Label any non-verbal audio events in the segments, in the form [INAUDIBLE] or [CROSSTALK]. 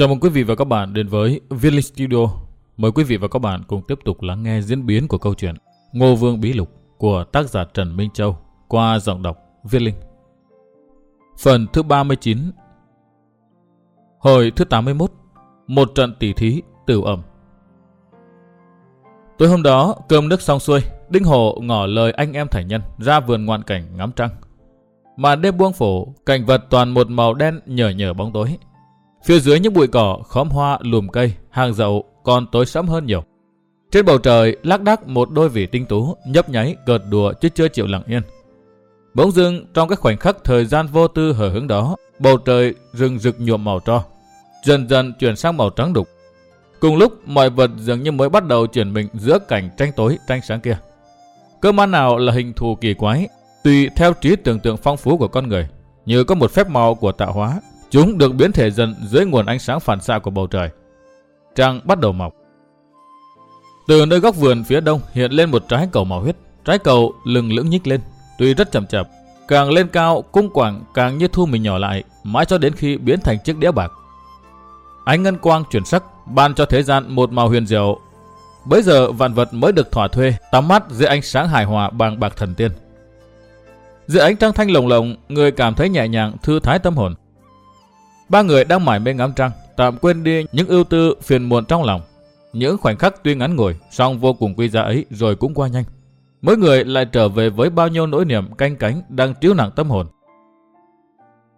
Chào mừng quý vị và các bạn đến với Viết Studio. Mời quý vị và các bạn cùng tiếp tục lắng nghe diễn biến của câu chuyện Ngô Vương Bí Lục của tác giả Trần Minh Châu qua giọng đọc Viết Linh. Phần thứ 39 Hồi thứ 81 Một trận tỷ thí tử ẩm Tối hôm đó, cơm nước xong xuôi, Đinh Hồ ngỏ lời anh em thảy nhân ra vườn ngoạn cảnh ngắm trăng. Mà đêm buông phủ, cảnh vật toàn một màu đen nhờ nhờ bóng tối. Phía dưới những bụi cỏ, khóm hoa, lùm cây, hàng dậu còn tối sẫm hơn nhiều. Trên bầu trời lác đác một đôi vị tinh tú nhấp nháy cợt đùa chứ chưa chịu lặng yên. Bỗng dưng trong cái khoảnh khắc thời gian vô tư hở hứng đó, bầu trời rừng rực nhuộm màu tro, dần dần chuyển sang màu trắng đục. Cùng lúc mọi vật dường như mới bắt đầu chuyển mình giữa cảnh tranh tối tranh sáng kia. Cơ man nào là hình thù kỳ quái, tùy theo trí tưởng tượng phong phú của con người, như có một phép màu của tạo hóa, chúng được biến thể dần dưới nguồn ánh sáng phản xạ của bầu trời. Trăng bắt đầu mọc. Từ nơi góc vườn phía đông hiện lên một trái cầu màu huyết. Trái cầu lừng lững nhích lên, tuy rất chậm chạp, càng lên cao cung quảng càng như thu mình nhỏ lại, mãi cho đến khi biến thành chiếc đĩa bạc. Ánh ngân quang chuyển sắc, ban cho thế gian một màu huyền diệu. Bây giờ vạn vật mới được thỏa thuê, tắm mắt dưới ánh sáng hài hòa bằng bạc thần tiên. Dưới ánh trăng thanh lồng lộng, người cảm thấy nhẹ nhàng, thư thái tâm hồn. Ba người đang mải mê ngắm trăng, tạm quên đi những ưu tư phiền muộn trong lòng. Những khoảnh khắc tuy ngắn ngủi, song vô cùng quý giá ấy rồi cũng qua nhanh. Mỗi người lại trở về với bao nhiêu nỗi niềm canh cánh đang chiếu nặng tâm hồn.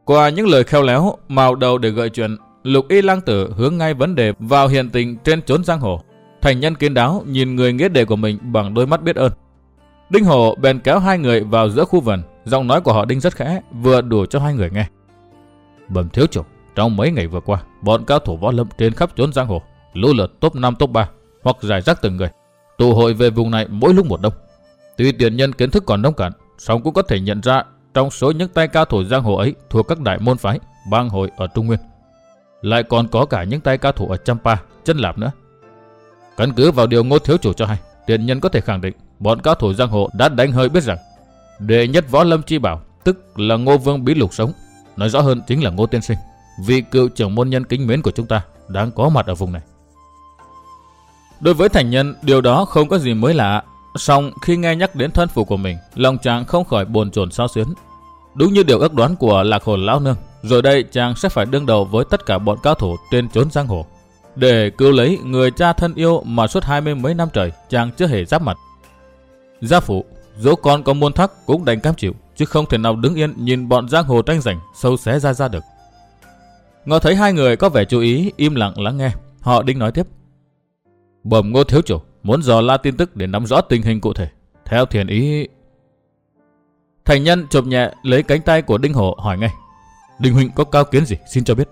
Qua những lời khéo léo, màu đầu để gợi chuyện, Lục Y Lang Tử hướng ngay vấn đề vào hiện tình trên chốn giang hồ. Thành nhân kiến đáo nhìn người nghĩa đề của mình bằng đôi mắt biết ơn. Đinh Hồ bèn kéo hai người vào giữa khu vườn, giọng nói của họ Đinh rất khẽ, vừa đủ cho hai người nghe. Bẩm thiếu chủ, trong mấy ngày vừa qua, bọn cao thủ võ lâm trên khắp chốn giang hồ, lũ lượt top 5 top 3 hoặc giải rác từng người, tụ hội về vùng này mỗi lúc một đông. Tuy tiền nhân kiến thức còn nông cạn, song cũng có thể nhận ra trong số những tay cao thủ giang hồ ấy thuộc các đại môn phái, bang hội ở Trung Nguyên. Lại còn có cả những tay cao thủ ở Champa, chân lạp nữa. Căn cứ vào điều ngô thiếu chủ cho hay, tiền nhân có thể khẳng định bọn cao thủ giang hồ đã đánh hơi biết rằng đệ nhất võ lâm chi bảo, tức là ngô vương bí lục sống, nói rõ hơn chính là ngô tiên sinh, vị cựu trưởng môn nhân kính mến của chúng ta đang có mặt ở vùng này. Đối với thành nhân, điều đó không có gì mới lạ. Song khi nghe nhắc đến thân phụ của mình, lòng chàng không khỏi buồn chồn sao xuyến. Đúng như điều ước đoán của lạc hồn lão nương, rồi đây chàng sẽ phải đương đầu với tất cả bọn cao thủ trên chốn giang hồ. Để cứu lấy người cha thân yêu mà suốt hai mươi mấy năm trời chàng chưa hề giáp mặt. Gia phụ, dẫu con có muôn thắc cũng đành cam chịu, chứ không thể nào đứng yên nhìn bọn giang hồ tranh giành sâu xé ra ra được. Ngọ thấy hai người có vẻ chú ý, im lặng lắng nghe. Họ đinh nói tiếp. Bẩm ngô thiếu chủ, muốn dò la tin tức để nắm rõ tình hình cụ thể. Theo thiền ý... Thành nhân chộp nhẹ lấy cánh tay của Đinh Hổ hỏi ngay. Đinh Huynh có cao kiến gì xin cho biết.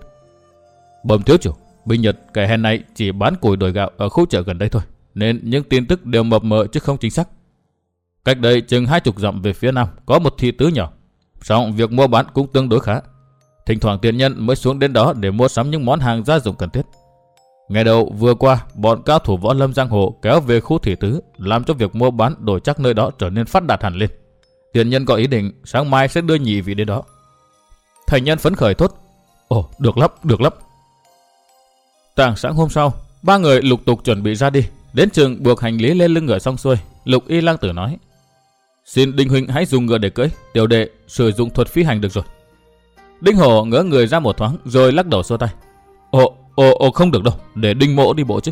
Bẩm thiếu chủ, Bình Nhật kẻ hèn này chỉ bán củi đổi gạo ở khu chợ gần đây thôi. Nên những tin tức đều mập mờ chứ không chính xác. Cách đây chừng hai chục dặm về phía nam có một thị tứ nhỏ. Xong việc mua bán cũng tương đối khá. Thỉnh thoảng tiền nhân mới xuống đến đó để mua sắm những món hàng gia dụng cần thiết. Ngày đầu vừa qua, bọn cao thủ võ lâm giang hồ kéo về khu thủy tứ, làm cho việc mua bán đổi chắc nơi đó trở nên phát đạt hẳn lên. Tiền nhân có ý định sáng mai sẽ đưa nhị vị đến đó. Thành nhân phấn khởi thốt. Ồ, được lắm, được lắm. Tảng sáng hôm sau, ba người lục tục chuẩn bị ra đi. Đến trường buộc hành lý lên lưng ngựa xong xuôi, lục y lang tử nói. Xin Đinh Huynh hãy dùng ngựa để cưỡi, tiểu đệ sử dụng thuật phi hành được rồi. Đinh Hổ ngỡ người ra một thoáng rồi lắc đầu xua tay. Ồ, ồ, ồ không được đâu, để Đinh Mộ đi bộ chứ.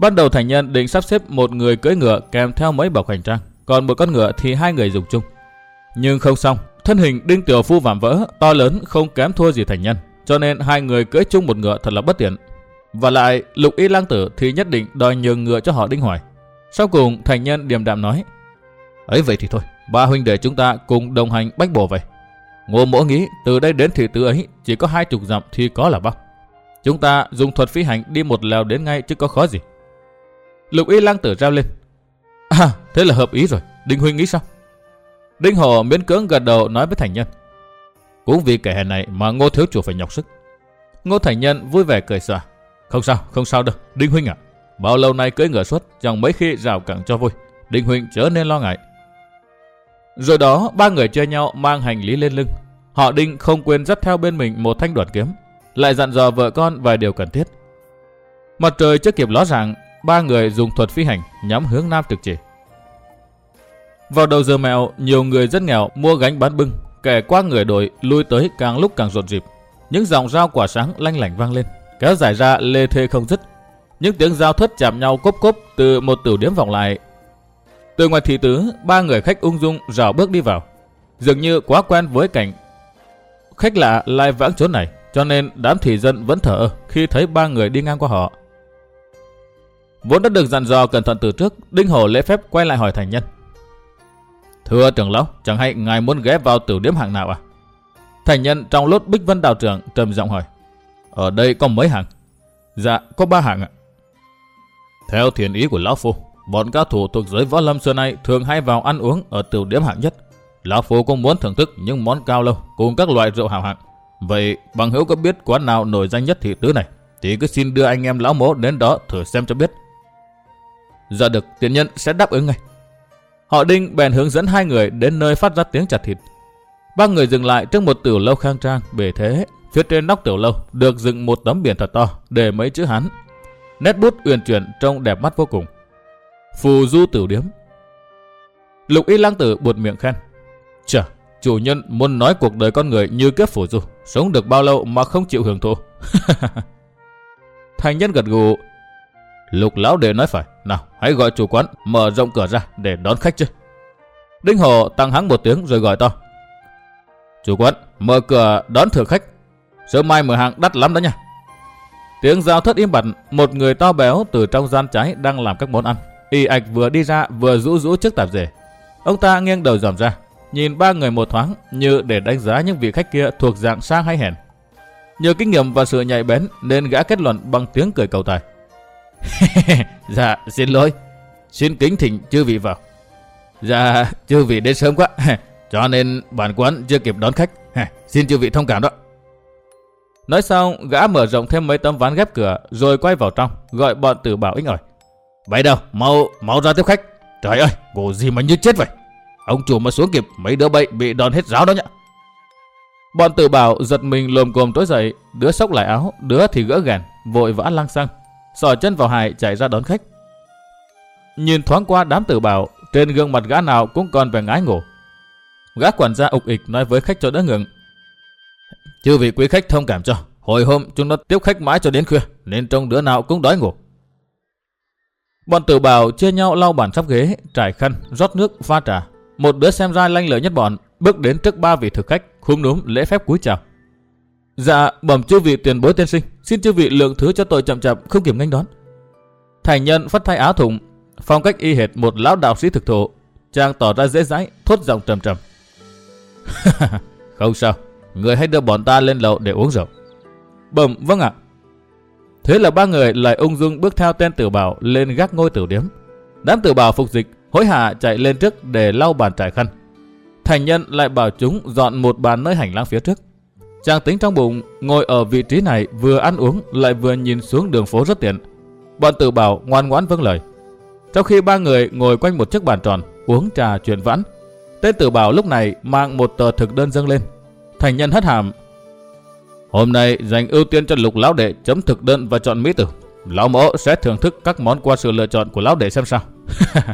Ban đầu thành nhân định sắp xếp một người cưỡi ngựa kèm theo mấy bảo hành trang, còn một con ngựa thì hai người dùng chung. Nhưng không xong, thân hình Đinh Tiểu Phu vạm vỡ, to lớn không kém thua gì thành nhân, cho nên hai người cưỡi chung một ngựa thật là bất tiện. Và lại, Lục Y Lang Tử thì nhất định đòi nhường ngựa cho họ Đinh Hoài. Sau cùng, thành nhân điềm đạm nói, ấy vậy thì thôi, ba huynh đệ chúng ta cùng đồng hành bách bổ vậy. Ngô mỗ nghĩ từ đây đến thị tứ ấy chỉ có hai chục dặm thì có là bao. Chúng ta dùng thuật phi hành đi một lèo đến ngay chứ có khó gì. Lục y lang tử rao lên. À, thế là hợp ý rồi. Đinh Huynh nghĩ sao? Đinh Hồ miễn cưỡng gật đầu nói với thành nhân. Cũng vì kẻ hèn này mà ngô thiếu chủ phải nhọc sức. Ngô thành nhân vui vẻ cười xòa. Không sao, không sao đâu. Đinh Huynh à, bao lâu nay cưỡi ngựa suốt, chẳng mấy khi rào cẳng cho vui. Đinh Huynh chớ nên lo ngại. Rồi đó, ba người chơi nhau mang hành lý lên lưng. Họ Đinh không quên dắt theo bên mình một thanh đoạn kiếm. lại dặn dò vợ con vài điều cần thiết. Mặt trời chưa kịp ló dạng, ba người dùng thuật phi hành nhắm hướng nam trực chỉ. Vào đầu giờ mẹo, nhiều người rất nghèo mua gánh bán bưng, kẻ qua người đội lui tới càng lúc càng rộn rịp. Những dòng dao quả sáng lanh lảnh vang lên, kéo dài ra lê thê không dứt. Những tiếng dao thất chạm nhau cốp cốp từ một tiểu điểm vọng lại. Từ ngoài thị tứ, ba người khách ung dung rào bước đi vào. Dường như quá quen với cảnh khách lạ lai vãng chỗ này, cho nên đám thị dân vẫn thở khi thấy ba người đi ngang qua họ. Vốn đã được dặn dò cẩn thận từ trước, Đinh Hổ lễ phép quay lại hỏi thành nhân. Thưa trưởng lão, chẳng hay ngài muốn ghé vào tiểu điểm hàng nào à? Thành nhân trong lốt Bích Vân đào trưởng trầm giọng hỏi. Ở đây có mấy hàng? Dạ, có ba hàng ạ. Theo thiền ý của lão phu, bọn cao thủ thuộc giới võ lâm xưa nay thường hay vào ăn uống ở tiểu điểm hạng nhất. Lão phu cũng muốn thưởng thức những món cao lâu cùng các loại rượu hào hạng. Vậy bằng hữu có biết quán nào nổi danh nhất thị tứ này? Thì cứ xin đưa anh em lão mố đến đó thử xem cho biết. Dạ được, tiền nhân sẽ đáp ứng ngay. Họ Đinh bèn hướng dẫn hai người đến nơi phát ra tiếng chặt thịt. Ba người dừng lại trước một tiểu lâu khang trang bề thế. Phía trên nóc tiểu lâu được dựng một tấm biển thật to để mấy chữ Hán. Nét bút uyển chuyển trông đẹp mắt vô cùng. Phù du tiểu điếm. Lục y lang tử buột miệng khen. chờ chủ nhân muốn nói cuộc đời con người như kiếp phù du. Sống được bao lâu mà không chịu hưởng thụ. [LAUGHS] Thành nhân gật gù Lục lão đệ nói phải, nào hãy gọi chủ quán mở rộng cửa ra để đón khách chứ. Đinh Hồ tăng hắng một tiếng rồi gọi to. Chủ quán, mở cửa đón thử khách. Sớm mai mở hàng đắt lắm đó nha. Tiếng giao thất im bặt, một người to béo từ trong gian trái đang làm các món ăn. Y ạch vừa đi ra vừa rũ rũ trước tạp dề. Ông ta nghiêng đầu dòm ra, nhìn ba người một thoáng như để đánh giá những vị khách kia thuộc dạng sang hay hèn. Nhờ kinh nghiệm và sự nhạy bén nên gã kết luận bằng tiếng cười cầu tài. [LAUGHS] dạ, xin lỗi. Xin kính thỉnh chư vị vào. Dạ, chư vị đến sớm quá. [LAUGHS] Cho nên bản quán chưa kịp đón khách. [LAUGHS] Xin chư vị thông cảm đó. Nói xong, gã mở rộng thêm mấy tấm ván ghép cửa rồi quay vào trong, gọi bọn tử bảo inh ỏi. Vậy đâu, mau, mau ra tiếp khách. Trời ơi, ngủ gì mà như chết vậy. Ông chủ mà xuống kịp, mấy đứa bậy bị đòn hết ráo đó nhá. Bọn tử bảo giật mình lồm cồm tối dậy, đứa sốc lại áo, đứa thì gỡ gàn, vội vã lăng xăng sò chân vào hài chạy ra đón khách. Nhìn thoáng qua đám tử bảo, trên gương mặt gã nào cũng còn vẻ ngái ngủ. Gã quản gia ục ịch nói với khách cho đỡ ngừng. Chư vị quý khách thông cảm cho, hồi hôm chúng nó tiếp khách mãi cho đến khuya, nên trong đứa nào cũng đói ngủ. Bọn tử bảo chia nhau lau bàn sắp ghế, trải khăn, rót nước, pha trà. Một đứa xem ra lanh lợi nhất bọn, bước đến trước ba vị thực khách, khúm núm lễ phép cúi chào. Dạ, bẩm chư vị tiền bối tiên sinh, xin chư vị lượng thứ cho tội chậm chậm, không kiểm nganh đón. Thành nhân phất thay áo thùng, phong cách y hệt một lão đạo sĩ thực thụ, chàng tỏ ra dễ dãi, thốt giọng trầm trầm. [LAUGHS] không sao, người hãy đưa bọn ta lên lầu để uống rượu. Bẩm, vâng ạ. Thế là ba người lại ung dung bước theo tên tử bảo lên gác ngôi tử điếm. Đám tử bảo phục dịch, hối hả chạy lên trước để lau bàn trải khăn. Thành nhân lại bảo chúng dọn một bàn nơi hành lang phía trước. Chàng tính trong bụng, ngồi ở vị trí này vừa ăn uống lại vừa nhìn xuống đường phố rất tiện. Bọn tử bảo ngoan ngoãn vâng lời. Trong khi ba người ngồi quanh một chiếc bàn tròn, uống trà chuyện vãn, tên tử bảo lúc này mang một tờ thực đơn dâng lên. Thành nhân hất hàm. Hôm nay dành ưu tiên cho lục lão đệ chấm thực đơn và chọn mỹ tử. Lão mẫu sẽ thưởng thức các món qua sự lựa chọn của lão đệ xem sao. [LAUGHS]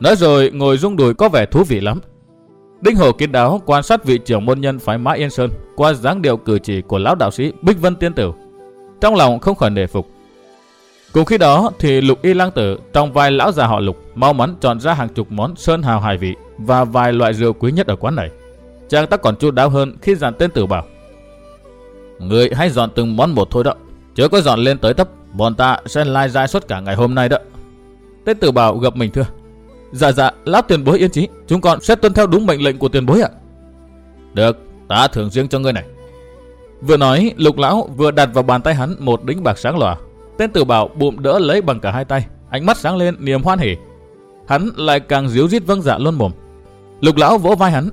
Nói rồi, ngồi rung đùi có vẻ thú vị lắm. Đinh Hổ kiến đáo quan sát vị trưởng môn nhân phái Mã Yên Sơn qua dáng điệu cử chỉ của lão đạo sĩ Bích Vân Tiên Tử. Trong lòng không khỏi nể phục. Cùng khi đó thì Lục Y Lang Tử trong vai lão già họ Lục mau mắn chọn ra hàng chục món sơn hào hài vị và vài loại rượu quý nhất ở quán này. Chàng ta còn chu đáo hơn khi dàn tên tử bảo. Người hãy dọn từng món một thôi đó. Chớ có dọn lên tới tấp, bọn ta sẽ lai dai suốt cả ngày hôm nay đó. Tên tử bảo gặp mình thưa. Dạ dạ, lão tiền bối yên chí, chúng con sẽ tuân theo đúng mệnh lệnh của tiền bối ạ. Được, ta thưởng riêng cho ngươi này. Vừa nói, lục lão vừa đặt vào bàn tay hắn một đính bạc sáng lòa. Tên tử bảo bụng đỡ lấy bằng cả hai tay, ánh mắt sáng lên niềm hoan hỉ. Hắn lại càng díu dít vâng dạ luôn mồm. Lục lão vỗ vai hắn.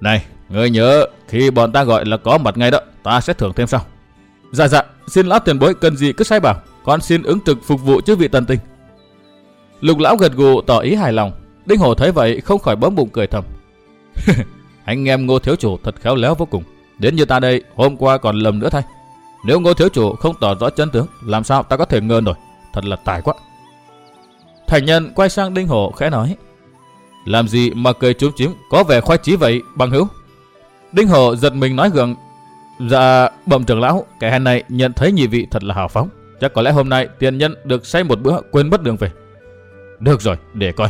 Này, ngươi nhớ, khi bọn ta gọi là có mặt ngay đó, ta sẽ thưởng thêm sau. Dạ dạ, xin lão tiền bối cần gì cứ sai bảo, con xin ứng trực phục vụ chứ vị tần tình. Lục lão gật gù tỏ ý hài lòng. Đinh Hổ thấy vậy không khỏi bấm bụng cười thầm. [LAUGHS] Anh em ngô thiếu chủ thật khéo léo vô cùng. Đến như ta đây, hôm qua còn lầm nữa thay. Nếu ngô thiếu chủ không tỏ rõ chân tướng, làm sao ta có thể ngờ nổi. Thật là tài quá. Thành nhân quay sang Đinh Hổ khẽ nói. Làm gì mà cười chúm chím, có vẻ khoái chí vậy, bằng hữu. Đinh Hổ giật mình nói gượng. Dạ, bẩm trưởng lão, kẻ hèn này nhận thấy nhị vị thật là hào phóng. Chắc có lẽ hôm nay tiền nhân được say một bữa quên mất đường về. Được rồi, để coi.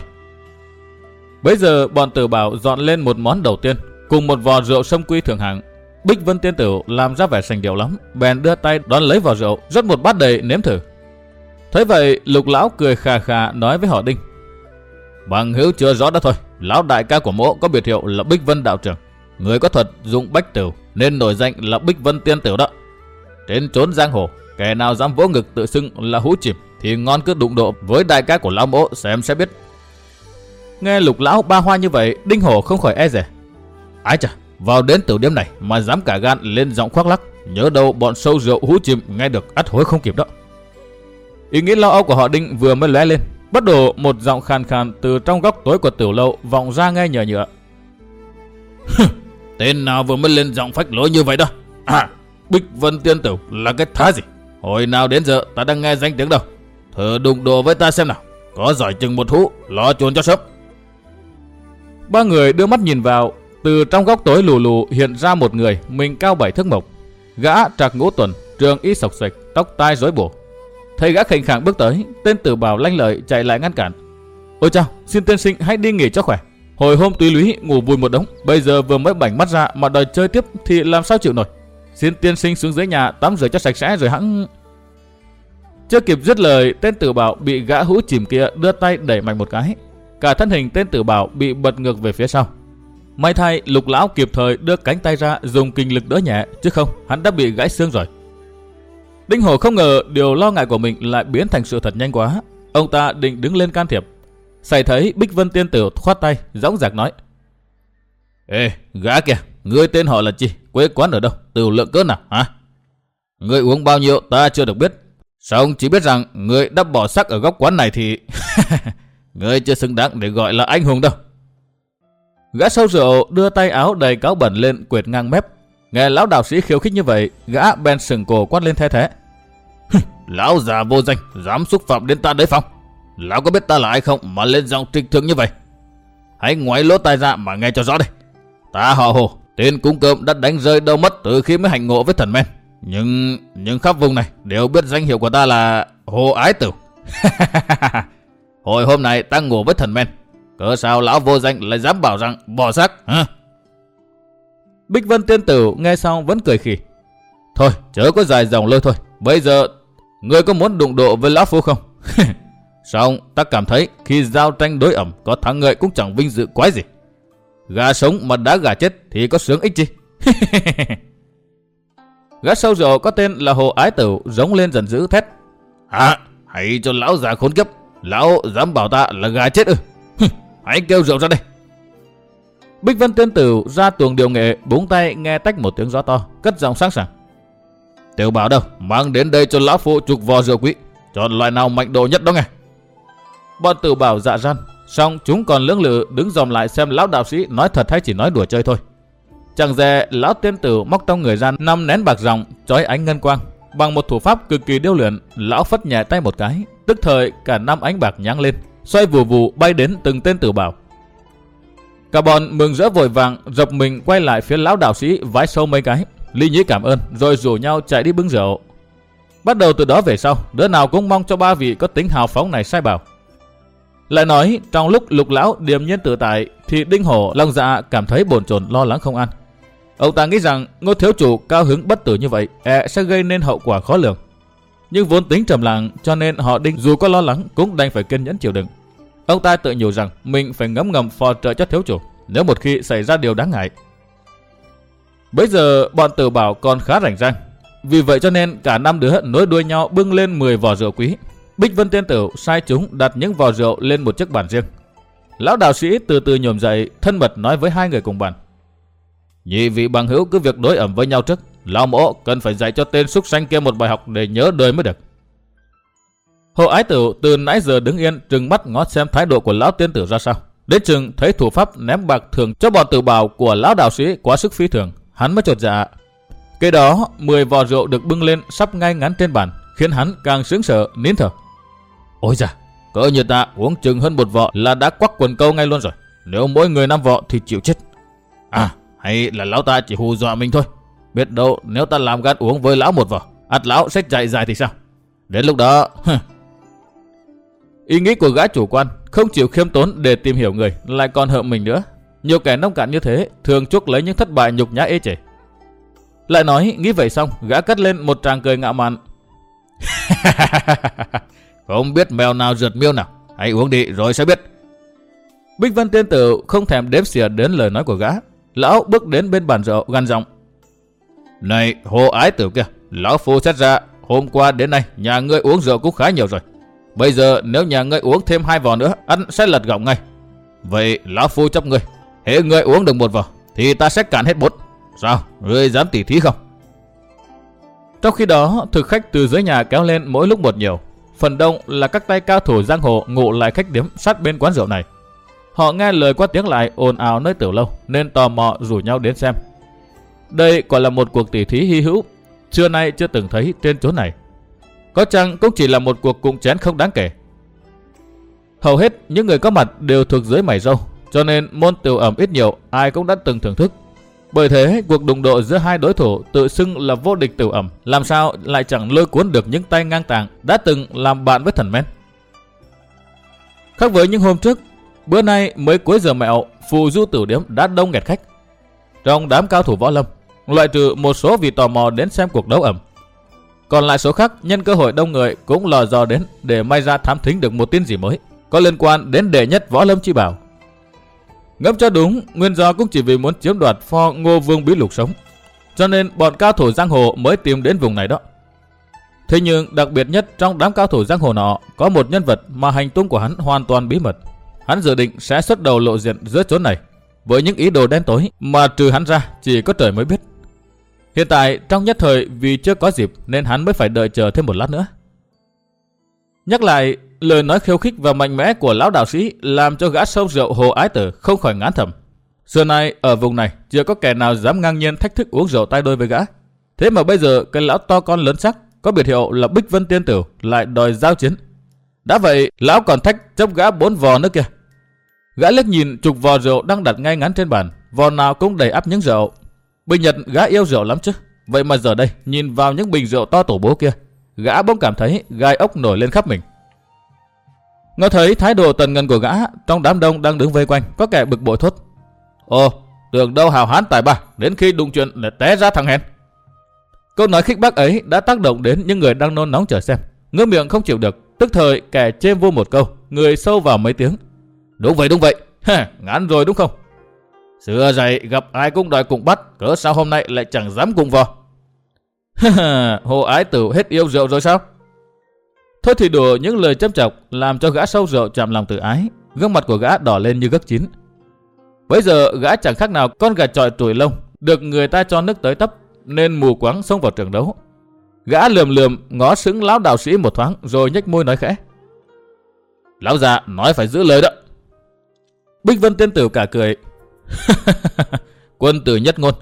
Bây giờ bọn tử bảo dọn lên một món đầu tiên, cùng một vò rượu sâm quy thường hạng. Bích Vân Tiên Tử làm ra vẻ sành điệu lắm, bèn đưa tay đón lấy vò rượu, rót một bát đầy nếm thử. Thấy vậy, lục lão cười khà khà nói với họ Đinh. Bằng hữu chưa rõ đó thôi, lão đại ca của mỗ có biệt hiệu là Bích Vân Đạo Trưởng. Người có thuật dụng bách tử nên nổi danh là Bích Vân Tiên tiểu đó. Trên trốn giang hồ, kẻ nào dám vỗ ngực tự xưng là hú chìm thì ngon cứ đụng độ với đại ca của lão mỗ xem sẽ biết. Nghe lục lão ba hoa như vậy, Đinh Hổ không khỏi e dè. Ái chà, vào đến tiểu điểm này mà dám cả gan lên giọng khoác lắc, nhớ đâu bọn sâu rượu hú chìm nghe được ắt hối không kịp đó. Ý nghĩ lo âu của họ Đinh vừa mới lóe lên, bắt đầu một giọng khàn khàn từ trong góc tối của tiểu lâu vọng ra nghe nhờ nhựa. [LAUGHS] Tên nào vừa mới lên giọng phách lối như vậy đó? À, Bích Vân Tiên Tử là cái thá gì? Hồi nào đến giờ ta đang nghe danh tiếng đâu. Thử đụng đồ với ta xem nào. Có giỏi chừng một hũ, lo chuồn cho sớm. Ba người đưa mắt nhìn vào, từ trong góc tối lù lù hiện ra một người, mình cao bảy thước mộc. Gã trạc ngũ tuần, trường y sọc sạch, tóc tai rối bù. Thấy gã khinh khẳng bước tới, tên tử bảo lanh lợi chạy lại ngăn cản. Ôi chào, xin tiên sinh hãy đi nghỉ cho khỏe. Hồi hôm túy lúy ngủ vùi một đống, bây giờ vừa mới bảnh mắt ra mà đòi chơi tiếp thì làm sao chịu nổi. Xin tiên sinh xuống dưới nhà tắm rửa cho sạch sẽ rồi hẵng. Chưa kịp dứt lời, tên tử bảo bị gã hũ chìm kia đưa tay đẩy mạnh một cái. Cả thân hình tên tử bảo bị bật ngược về phía sau. May thay, lục lão kịp thời đưa cánh tay ra dùng kinh lực đỡ nhẹ, chứ không, hắn đã bị gãy xương rồi. Đinh Hổ không ngờ điều lo ngại của mình lại biến thành sự thật nhanh quá. Ông ta định đứng lên can thiệp. Xảy thấy Bích Vân Tiên Tử khoát tay, dõng dạc nói. Ê, gã kìa, ngươi tên họ là chi? Quê quán ở đâu? Từ lượng cỡ nào hả? Ngươi uống bao nhiêu ta chưa được biết. Sao ông chỉ biết rằng ngươi đã bỏ sắc ở góc quán này thì... [LAUGHS] ngươi chưa xứng đáng để gọi là anh hùng đâu. Gã sâu rượu đưa tay áo đầy cáo bẩn lên quệt ngang mép. Nghe lão đạo sĩ khiêu khích như vậy, gã ben sừng cổ quát lên the thế. lão già vô danh, dám xúc phạm đến ta đấy phong. Lão có biết ta là ai không mà lên giọng trịch thượng như vậy? Hãy ngoái lỗ tai ra mà nghe cho rõ đây. Ta họ hồ, tên cúng cơm đã đánh rơi đâu mất từ khi mới hành ngộ với thần men. Nhưng nhưng khắp vùng này đều biết danh hiệu của ta là Hồ Ái Tử. [LAUGHS] Hồi hôm nay ta ngủ với thần men. Cớ sao lão vô danh lại dám bảo rằng bỏ xác hả? Bích Vân Tiên Tử nghe xong vẫn cười khỉ. Thôi, chớ có dài dòng lôi thôi. Bây giờ, ngươi có muốn đụng độ với lão phu không? [LAUGHS] Xong, ta cảm thấy khi giao tranh đối ẩm có thắng lợi cũng chẳng vinh dự quái gì. Gà sống mà đã gà chết thì có sướng ích chi. [LAUGHS] Gã sâu rượu có tên là Hồ Ái Tử giống lên dần dữ thét. À, hãy cho lão già khốn kiếp. Lão dám bảo ta là gà chết ư. hãy kêu rượu ra đây. Bích Vân Tiên Tử ra tuồng điều nghệ, búng tay nghe tách một tiếng gió to, cất giọng sáng sảng. Tiểu bảo đâu, mang đến đây cho lão phụ chục vò rượu quý, chọn loại nào mạnh độ nhất đó nghe. Bọn tử bảo dạ răn, xong chúng còn lưỡng lự đứng dòm lại xem lão đạo sĩ nói thật hay chỉ nói đùa chơi thôi. Chẳng dè lão tiên tử móc trong người ra năm nén bạc ròng chói ánh ngân quang. Bằng một thủ pháp cực kỳ điêu luyện, lão phất nhẹ tay một cái, tức thời cả năm ánh bạc nháng lên, xoay vù vù bay đến từng tên tử bảo. Cả bọn mừng rỡ vội vàng dập mình quay lại phía lão đạo sĩ vái sâu mấy cái, ly nhĩ cảm ơn rồi rủ nhau chạy đi bưng rượu. Bắt đầu từ đó về sau, đứa nào cũng mong cho ba vị có tính hào phóng này sai bảo. Lại nói, trong lúc lục lão điềm nhiên tự tại, thì đinh hổ long dạ cảm thấy bồn chồn lo lắng không ăn Ông ta nghĩ rằng ngô thiếu chủ cao hứng bất tử như vậy e sẽ gây nên hậu quả khó lường. Nhưng vốn tính trầm lặng cho nên họ đinh dù có lo lắng cũng đành phải kiên nhẫn chịu đựng. Ông ta tự nhủ rằng mình phải ngấm ngầm phò trợ cho thiếu chủ nếu một khi xảy ra điều đáng ngại. Bây giờ bọn tử bảo còn khá rảnh rang. Vì vậy cho nên cả năm đứa nối đuôi nhau bưng lên 10 vỏ rượu quý. Bích Vân Tiên Tử sai chúng đặt những vò rượu lên một chiếc bàn riêng. Lão đạo sĩ từ từ nhổm dậy, thân mật nói với hai người cùng bàn. Nhị vị bằng hữu cứ việc đối ẩm với nhau trước. Lão mộ cần phải dạy cho tên súc sanh kia một bài học để nhớ đời mới được. Hồ ái tử từ nãy giờ đứng yên trừng mắt ngó xem thái độ của lão tiên tử ra sao. Đến chừng thấy thủ pháp ném bạc thường cho bọn tử bào của lão đạo sĩ quá sức phi thường. Hắn mới chột dạ Kế đó, 10 vò rượu được bưng lên sắp ngay ngắn trên bàn, khiến hắn càng sướng sợ, nín thở. Ôi da, cỡ như ta uống chừng hơn một vò là đã quắc quần câu ngay luôn rồi. Nếu mỗi người năm vò thì chịu chết. À, hay là lão ta chỉ hù dọa mình thôi. Biết đâu nếu ta làm gan uống với lão một vò, ắt lão sẽ chạy dài thì sao? Đến lúc đó... Ý nghĩ của gã chủ quan không chịu khiêm tốn để tìm hiểu người lại còn hợm mình nữa. Nhiều kẻ nông cạn như thế thường chuốc lấy những thất bại nhục nhã ê chề. Lại nói nghĩ vậy xong gã cất lên một tràng cười ngạo mạn. [LAUGHS] không biết mèo nào rượt miêu nào. Hãy uống đi rồi sẽ biết. Bích Vân Tiên Tử không thèm đếm xỉa đến lời nói của gã. Lão bước đến bên bàn rượu gằn giọng. Này hồ ái tử kia, lão phu xét ra hôm qua đến nay nhà ngươi uống rượu cũng khá nhiều rồi. Bây giờ nếu nhà ngươi uống thêm hai vò nữa, ăn sẽ lật gọng ngay. Vậy lão phu chấp ngươi, hễ ngươi uống được một vò, thì ta sẽ cạn hết bốn. Sao, ngươi dám tỉ thí không? Trong khi đó, thực khách từ dưới nhà kéo lên mỗi lúc một nhiều. Phần đông là các tay cao thủ giang hồ ngủ lại khách điếm sát bên quán rượu này. Họ nghe lời qua tiếng lại ồn ào nơi tiểu lâu nên tò mò rủ nhau đến xem. Đây quả là một cuộc tỉ thí hy hữu, xưa nay chưa từng thấy trên chỗ này. Có chăng cũng chỉ là một cuộc cung chén không đáng kể. Hầu hết những người có mặt đều thuộc dưới mảy râu, cho nên môn tiểu ẩm ít nhiều ai cũng đã từng thưởng thức. Bởi thế, cuộc đụng độ giữa hai đối thủ tự xưng là vô địch tiểu ẩm, làm sao lại chẳng lôi cuốn được những tay ngang tàng đã từng làm bạn với thần men. Khác với những hôm trước, bữa nay mới cuối giờ mẹo, phù du tử điếm đã đông nghẹt khách. Trong đám cao thủ võ lâm, loại trừ một số vì tò mò đến xem cuộc đấu ẩm, còn lại số khác nhân cơ hội đông người cũng lò dò đến để may ra thám thính được một tin gì mới có liên quan đến đệ nhất võ lâm chi bảo. Ngẫm cho đúng, nguyên do cũng chỉ vì muốn chiếm đoạt pho ngô vương bí lục sống. Cho nên bọn cao thủ giang hồ mới tìm đến vùng này đó. Thế nhưng đặc biệt nhất trong đám cao thủ giang hồ nọ có một nhân vật mà hành tung của hắn hoàn toàn bí mật. Hắn dự định sẽ xuất đầu lộ diện giữa chốn này với những ý đồ đen tối mà trừ hắn ra chỉ có trời mới biết. Hiện tại trong nhất thời vì chưa có dịp nên hắn mới phải đợi chờ thêm một lát nữa. Nhắc lại, lời nói khiêu khích và mạnh mẽ của lão đạo sĩ làm cho gã sâu rượu hồ ái tử không khỏi ngán thầm. Xưa nay ở vùng này chưa có kẻ nào dám ngang nhiên thách thức uống rượu tay đôi với gã. Thế mà bây giờ cái lão to con lớn sắc có biệt hiệu là Bích Vân Tiên Tử lại đòi giao chiến. Đã vậy, lão còn thách chấp gã bốn vò nữa kìa. Gã liếc nhìn chục vò rượu đang đặt ngay ngắn trên bàn, vò nào cũng đầy ắp những rượu, Bình Nhật gã yêu rượu lắm chứ. Vậy mà giờ đây, nhìn vào những bình rượu to tổ bố kia, gã bỗng cảm thấy gai ốc nổi lên khắp mình. Ngó thấy thái độ tần ngần của gã, trong đám đông đang đứng vây quanh, có kẻ bực bội thốt. Ồ, tưởng đâu hào hán tài ba, đến khi đụng chuyện lại té ra thằng hèn. Câu nói khích bác ấy đã tác động đến những người đang nôn nóng chờ xem. ngứa miệng không chịu được, tức thời kẻ chêm vô một câu, người sâu vào mấy tiếng. Đúng vậy, đúng vậy, ha, ngán rồi đúng không? Xưa dậy gặp ai cũng đòi cùng bắt, cỡ sao hôm nay lại chẳng dám cùng vào. Hồ ái tử hết yêu rượu rồi sao? Thôi thì đùa những lời châm chọc làm cho gã sâu rượu chạm lòng tự ái, gương mặt của gã đỏ lên như gấc chín. Bây giờ gã chẳng khác nào con gà trọi tuổi lông, được người ta cho nước tới tấp, nên mù quáng xông vào trường đấu. Gã lườm lườm ngó sững lão đạo sĩ một thoáng rồi nhếch môi nói khẽ. Lão già nói phải giữ lời đó. Bích Vân tiên tử cả cười, [LAUGHS] Quân tử nhất ngôn.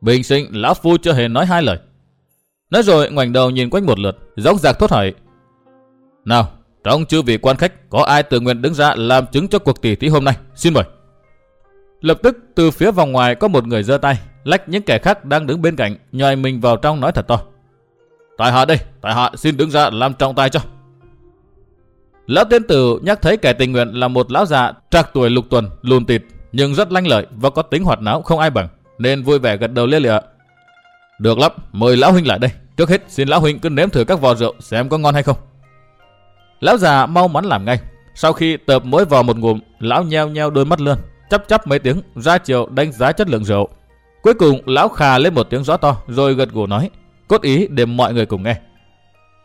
Bình sinh, lão phu chưa hề nói hai lời. Nói rồi ngoảnh đầu nhìn quanh một lượt, dõng dạc thốt hỏi. Nào, trong chư vị quan khách, có ai tự nguyện đứng ra làm chứng cho cuộc tỷ thí hôm nay? Xin mời. Lập tức từ phía vòng ngoài có một người giơ tay, lách những kẻ khác đang đứng bên cạnh, nhòi mình vào trong nói thật to. Tại hạ đây, tại hạ xin đứng ra làm trọng tài cho. Lão tiên tử nhắc thấy kẻ tình nguyện là một lão già trạc tuổi lục tuần, lùn tịt, nhưng rất lanh lợi và có tính hoạt náo không ai bằng, nên vui vẻ gật đầu lia lịa. Được lắm, mời lão huynh lại đây. Trước hết xin lão huynh cứ nếm thử các vò rượu xem có ngon hay không. Lão già mau mắn làm ngay. Sau khi tập mỗi vò một ngụm, lão nheo nheo đôi mắt lươn, chắp chắp mấy tiếng ra chiều đánh giá chất lượng rượu. Cuối cùng lão khà lên một tiếng rõ to rồi gật gù nói, cốt ý để mọi người cùng nghe.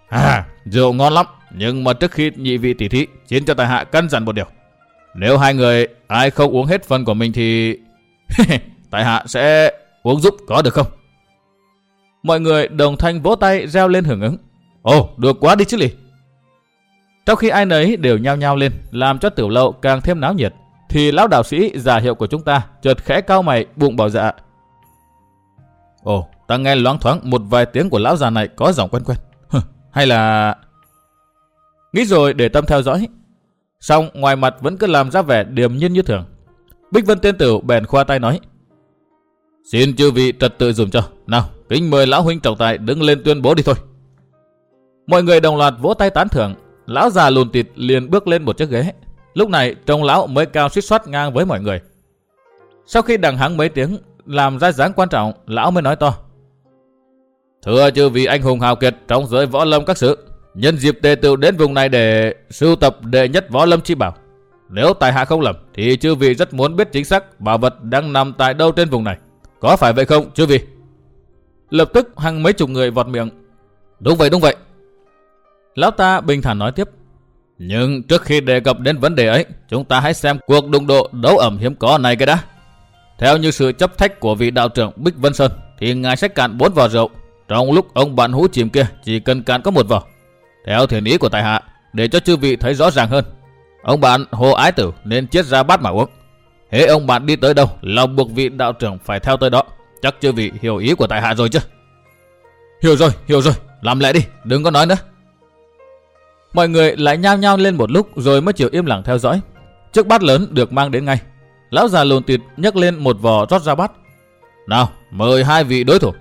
À, rượu ngon lắm, nhưng mà trước khi nhị vị tỷ thí, chiến cho tài hạ căn dặn một điều. Nếu hai người ai không uống hết phần của mình thì... [LAUGHS] Tại hạ sẽ uống giúp có được không? Mọi người đồng thanh vỗ tay reo lên hưởng ứng. Ồ, được quá đi chứ lì. Trong khi ai nấy đều nhao nhao lên, làm cho tiểu lậu càng thêm náo nhiệt, thì lão đạo sĩ giả hiệu của chúng ta chợt khẽ cao mày bụng bảo dạ. Ồ, ta nghe loáng thoáng một vài tiếng của lão già này có giọng quen quen. hay là... Nghĩ rồi để tâm theo dõi. Xong ngoài mặt vẫn cứ làm ra vẻ điềm nhiên như thường. Bích Vân Tiên Tử bèn khoa tay nói. Xin chư vị trật tự dùm cho. Nào, kính mời lão huynh trọng tài đứng lên tuyên bố đi thôi. Mọi người đồng loạt vỗ tay tán thưởng. Lão già lùn tịt liền bước lên một chiếc ghế. Lúc này trông lão mới cao suýt soát ngang với mọi người. Sau khi đằng hắng mấy tiếng, làm ra dáng quan trọng, lão mới nói to. Thưa chư vị anh hùng hào kiệt trong giới võ lâm các sự, nhân dịp tề tựu đến vùng này để sưu tập đệ nhất võ lâm chi bảo. Nếu tài hạ không lầm, thì chư vị rất muốn biết chính xác bảo vật đang nằm tại đâu trên vùng này. Có phải vậy không, chư vị? Lập tức hàng mấy chục người vọt miệng. Đúng vậy, đúng vậy. Lão ta bình thản nói tiếp. Nhưng trước khi đề cập đến vấn đề ấy, chúng ta hãy xem cuộc đụng độ đấu ẩm hiếm có này cái đã. Theo như sự chấp thách của vị đạo trưởng Bích Vân Sơn, thì ngài sẽ cạn bốn vò rượu. Trong lúc ông bạn hú chìm kia chỉ cần cạn có một vò. Theo thiền ý của tài hạ, để cho chư vị thấy rõ ràng hơn. Ông bạn Hồ Ái Tử nên chiết ra bát mà uống. Hễ ông bạn đi tới đâu, lòng buộc vị đạo trưởng phải theo tới đó. Chắc chư vị hiểu ý của tài hạ rồi chứ? Hiểu rồi, hiểu rồi. Làm lẽ đi, đừng có nói nữa. Mọi người lại nhao nhao lên một lúc rồi mới chịu im lặng theo dõi. Chiếc bát lớn được mang đến ngay. Lão già lùn tịt nhấc lên một vò rót ra bát. Nào, mời hai vị đối thủ.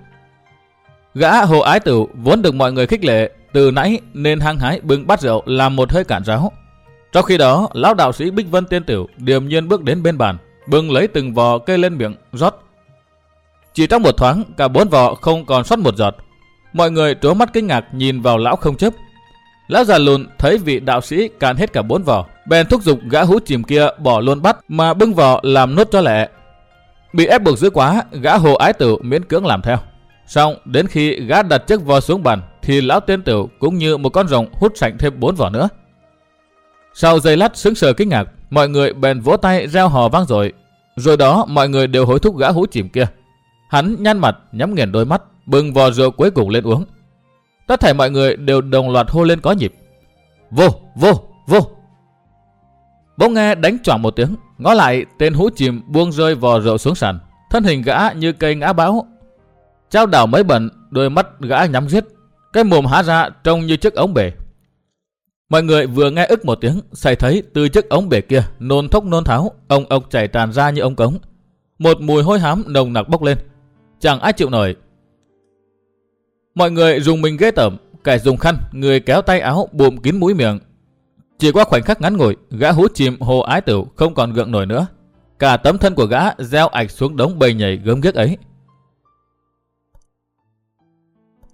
Gã hồ ái tử vốn được mọi người khích lệ từ nãy nên hăng hái bưng bát rượu làm một hơi cạn ráo. Trong khi đó, lão đạo sĩ Bích Vân Tiên Tiểu điềm nhiên bước đến bên bàn, bưng lấy từng vò cây lên miệng, rót. Chỉ trong một thoáng, cả bốn vò không còn sót một giọt. Mọi người trố mắt kinh ngạc nhìn vào lão không chấp. Lão già lùn thấy vị đạo sĩ cạn hết cả bốn vò, bèn thúc giục gã hú chìm kia bỏ luôn bắt mà bưng vò làm nốt cho lẹ. Bị ép buộc dữ quá, gã hồ ái tử miễn cưỡng làm theo. Xong, đến khi gã đặt chiếc vò xuống bàn, thì lão tiên tử cũng như một con rồng hút sạch thêm bốn vỏ nữa. Sau giây lát sững sờ kinh ngạc, mọi người bèn vỗ tay reo hò vang rồi. Rồi đó mọi người đều hối thúc gã hú chìm kia. Hắn nhăn mặt, nhắm nghiền đôi mắt, bưng vò rượu cuối cùng lên uống. Tất thảy mọi người đều đồng loạt hô lên có nhịp. Vô, vô, vô. Bỗng nghe đánh choảng một tiếng, ngó lại tên hú chìm buông rơi vò rượu xuống sàn. Thân hình gã như cây ngã báo. Trao đảo mấy bẩn, đôi mắt gã nhắm giết. Cái mồm há ra trông như chiếc ống bể. Mọi người vừa nghe ức một tiếng, xảy thấy từ chiếc ống bể kia nôn thốc nôn tháo, ông ốc chảy tràn ra như ống cống. Một mùi hôi hám nồng nặc bốc lên. Chẳng ai chịu nổi. Mọi người dùng mình ghê tởm, kẻ dùng khăn, người kéo tay áo bụm kín mũi miệng. Chỉ qua khoảnh khắc ngắn ngủi, gã hú chìm hồ ái tử không còn gượng nổi nữa. Cả tấm thân của gã gieo ạch xuống đống bầy nhảy gớm ghiếc ấy.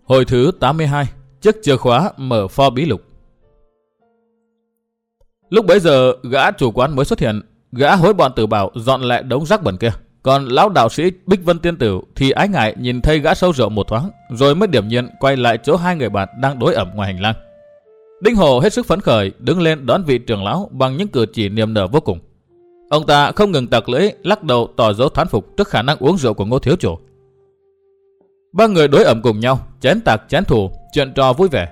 Hồi thứ 82, chiếc chìa khóa mở pho bí lục. Lúc bấy giờ, gã chủ quán mới xuất hiện, gã hối bọn tử bảo dọn lại đống rác bẩn kia. Còn lão đạo sĩ Bích Vân Tiên Tử thì ái ngại nhìn thấy gã sâu rượu một thoáng, rồi mới điểm nhiên quay lại chỗ hai người bạn đang đối ẩm ngoài hành lang. Đinh Hồ hết sức phấn khởi, đứng lên đón vị trưởng lão bằng những cử chỉ niềm nở vô cùng. Ông ta không ngừng tặc lưỡi, lắc đầu tỏ dấu thán phục trước khả năng uống rượu của Ngô Thiếu Chủ. Ba người đối ẩm cùng nhau, chén tạc chén thủ, chuyện trò vui vẻ.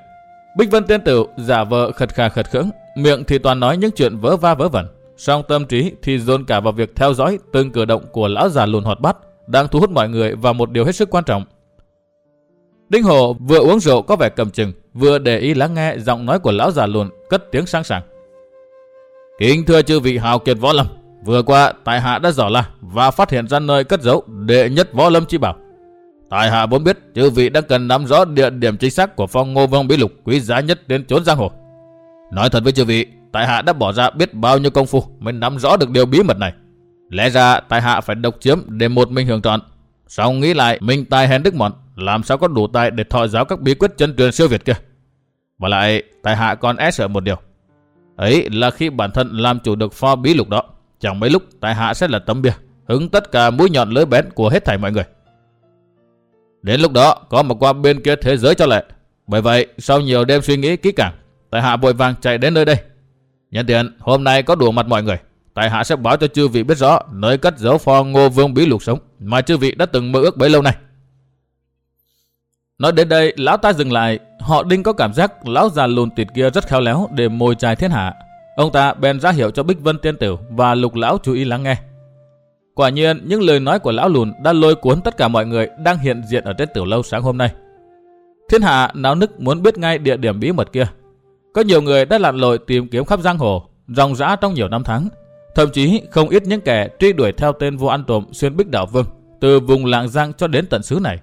Bích Vân Tiên Tử giả vờ khật khà khật khững, miệng thì toàn nói những chuyện vớ va vớ vẩn, song tâm trí thì dồn cả vào việc theo dõi từng cử động của lão già lùn hoạt bát, đang thu hút mọi người vào một điều hết sức quan trọng. Đinh Hồ vừa uống rượu có vẻ cầm chừng, vừa để ý lắng nghe giọng nói của lão già lùn cất tiếng sang sảng. Kính thưa chư vị hào kiệt võ lâm, vừa qua tại hạ đã dò la và phát hiện ra nơi cất giấu đệ nhất võ lâm chi bảo. Tại hạ muốn biết chư vị đang cần nắm rõ địa điểm chính xác của phong ngô vong bí lục quý giá nhất đến chốn giang hồ. Nói thật với chư vị, tại hạ đã bỏ ra biết bao nhiêu công phu mới nắm rõ được điều bí mật này. Lẽ ra tại hạ phải độc chiếm để một mình hưởng trọn. Sau nghĩ lại mình tài hèn đức mọn, làm sao có đủ tài để thọ giáo các bí quyết chân truyền siêu việt kia. Và lại, tại hạ còn e sợ một điều. Ấy là khi bản thân làm chủ được pho bí lục đó, chẳng mấy lúc tại hạ sẽ là tấm bia, hứng tất cả mũi nhọn lưới bén của hết thảy mọi người. Đến lúc đó, có một qua bên kia thế giới cho lệ. Bởi vậy, sau nhiều đêm suy nghĩ kỹ càng, tại hạ vội vàng chạy đến nơi đây. Nhân tiện, hôm nay có đủ mặt mọi người. Tại hạ sẽ báo cho chư vị biết rõ nơi cất giấu pho ngô vương bí lục sống mà chư vị đã từng mơ ước bấy lâu nay. Nói đến đây, lão ta dừng lại. Họ đinh có cảm giác lão già lùn tịt kia rất khéo léo để mồi chài thiên hạ. Ông ta bèn ra hiệu cho Bích Vân Tiên Tử và lục lão chú ý lắng nghe. Quả nhiên những lời nói của lão lùn đã lôi cuốn tất cả mọi người đang hiện diện ở trên tiểu lâu sáng hôm nay. Thiên hạ náo nức muốn biết ngay địa điểm bí mật kia. Có nhiều người đã lặn lội tìm kiếm khắp giang hồ, ròng rã trong nhiều năm tháng. Thậm chí không ít những kẻ truy đuổi theo tên vua ăn trộm xuyên bích đảo vương, từ vùng lạng giang cho đến tận xứ này.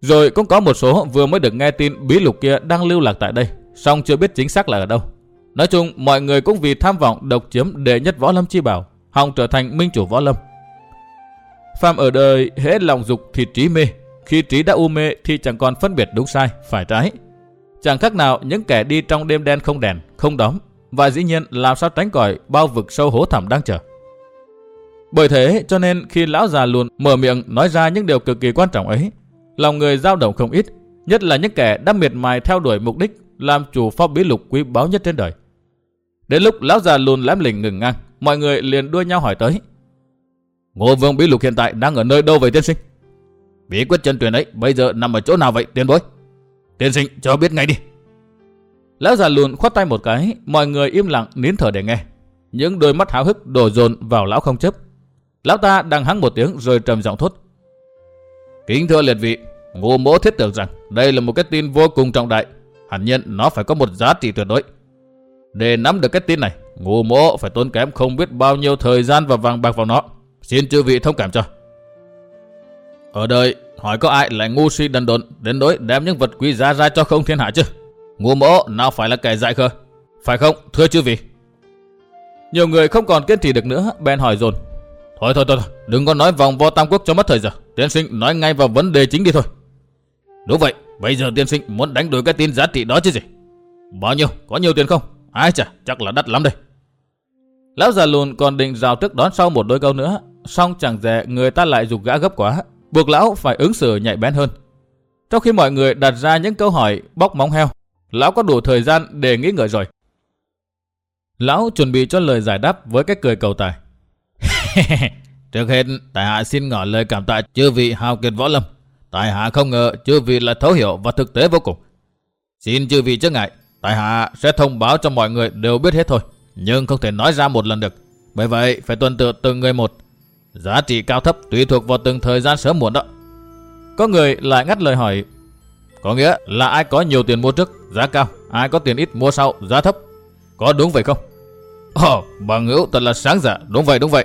Rồi cũng có một số vừa mới được nghe tin bí lục kia đang lưu lạc tại đây, song chưa biết chính xác là ở đâu. Nói chung, mọi người cũng vì tham vọng độc chiếm đệ nhất võ lâm chi bảo, hòng trở thành minh chủ võ lâm. Phạm ở đời hết lòng dục thì trí mê, khi trí đã u mê thì chẳng còn phân biệt đúng sai, phải trái. Chẳng khác nào những kẻ đi trong đêm đen không đèn, không đóm, và dĩ nhiên làm sao tránh khỏi bao vực sâu hố thẳm đang chờ. Bởi thế cho nên khi lão già luôn mở miệng nói ra những điều cực kỳ quan trọng ấy, lòng người dao động không ít, nhất là những kẻ đã miệt mài theo đuổi mục đích làm chủ pháp bí lục quý báu nhất trên đời. Đến lúc lão già lùn lém lỉnh ngừng ngang, mọi người liền đua nhau hỏi tới. Ngô vương bí lục hiện tại đang ở nơi đâu vậy tiên sinh? Bí quyết chân truyền ấy bây giờ nằm ở chỗ nào vậy tiên bối? Tiên sinh cho biết ngay đi. Lão già lùn khoát tay một cái, mọi người im lặng nín thở để nghe. Những đôi mắt háo hức đổ dồn vào lão không chấp. Lão ta đang hắng một tiếng rồi trầm giọng thốt. Kính thưa liệt vị, ngô mỗ thiết tưởng rằng đây là một cái tin vô cùng trọng đại. Hẳn nhiên nó phải có một giá trị tuyệt đối. Để nắm được cái tin này, ngô mỗ phải tốn kém không biết bao nhiêu thời gian và vàng bạc vào nó. Xin chư vị thông cảm cho. Ở đời, hỏi có ai lại ngu si đần độn đến đối đem những vật quý giá ra cho không thiên hạ chứ? Ngu mỗ nào phải là kẻ dại khờ? Phải không, thưa chư vị? Nhiều người không còn kiên trì được nữa, bèn hỏi dồn. Thôi thôi thôi, đừng có nói vòng vo tam quốc cho mất thời giờ. Tiên sinh nói ngay vào vấn đề chính đi thôi. Đúng vậy, bây giờ tiên sinh muốn đánh đổi cái tin giá trị đó chứ gì? Bao nhiêu? Có nhiều tiền không? Ai chả chắc là đắt lắm đây. Lão già lùn còn định rào trước đón sau một đôi câu nữa, song chẳng dè người ta lại dục gã gấp quá, buộc lão phải ứng xử nhạy bén hơn. Trong khi mọi người đặt ra những câu hỏi bóc móng heo, lão có đủ thời gian để nghĩ ngợi rồi. Lão chuẩn bị cho lời giải đáp với cái cười cầu tài. [LAUGHS] Trước hết, tài hạ xin ngỏ lời cảm tạ chư vị hào kiệt võ lâm. tài hạ không ngờ chư vị là thấu hiểu và thực tế vô cùng. Xin chư vị chớ ngại, tài hạ sẽ thông báo cho mọi người đều biết hết thôi, nhưng không thể nói ra một lần được. Bởi vậy, phải tuân tự từng người một. Giá trị cao thấp tùy thuộc vào từng thời gian sớm muộn đó. Có người lại ngắt lời hỏi, có nghĩa là ai có nhiều tiền mua trước, giá cao, ai có tiền ít mua sau, giá thấp. Có đúng vậy không? Ồ, bằng hữu thật là sáng dạ, đúng vậy, đúng vậy.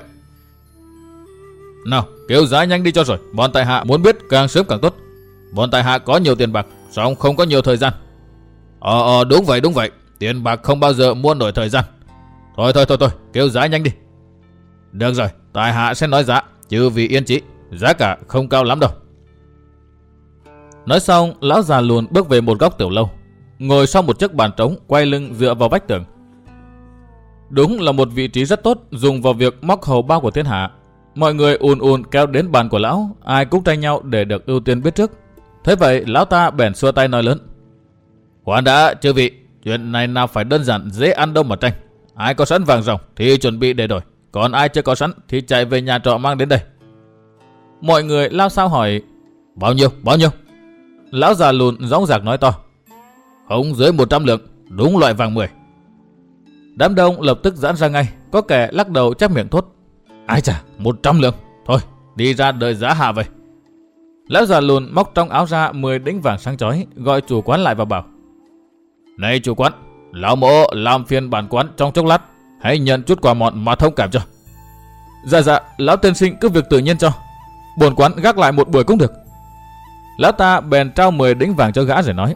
Nào, kêu giá nhanh đi cho rồi, bọn tài hạ muốn biết càng sớm càng tốt. Bọn tài hạ có nhiều tiền bạc, song không có nhiều thời gian. Ờ, ờ, đúng vậy, đúng vậy, tiền bạc không bao giờ mua nổi thời gian. Thôi, thôi, thôi, thôi, kêu giá nhanh đi. Được rồi, tại hạ sẽ nói giá, chứ vì yên chí, giá cả không cao lắm đâu. Nói xong, lão già luồn bước về một góc tiểu lâu, ngồi sau một chiếc bàn trống, quay lưng dựa vào vách tường. Đúng là một vị trí rất tốt dùng vào việc móc hầu bao của thiên hạ. Mọi người ùn ùn kéo đến bàn của lão, ai cũng tranh nhau để được ưu tiên biết trước. Thế vậy, lão ta bèn xua tay nói lớn. Khoan đã, chư vị, chuyện này nào phải đơn giản dễ ăn đâu mà tranh. Ai có sẵn vàng rồng thì chuẩn bị để đổi, còn ai chưa có sẵn thì chạy về nhà trọ mang đến đây. Mọi người lao sao hỏi, bao nhiêu, bao nhiêu? Lão già lùn rõng rạc nói to, không dưới 100 lượng, đúng loại vàng 10. Đám đông lập tức giãn ra ngay, có kẻ lắc đầu chép miệng thốt. Ai chà, 100 lượng, thôi, đi ra đợi giá hạ vậy. Lão già lùn móc trong áo ra 10 đĩnh vàng sáng chói, gọi chủ quán lại và bảo. Này chủ quán, lão mộ làm phiên bản quán trong chốc lát, hãy nhận chút quà mọn mà thông cảm cho. Dạ dạ, lão tiên sinh cứ việc tự nhiên cho. Buồn quán gác lại một buổi cũng được. Lão ta bèn trao 10 đĩnh vàng cho gã rồi nói.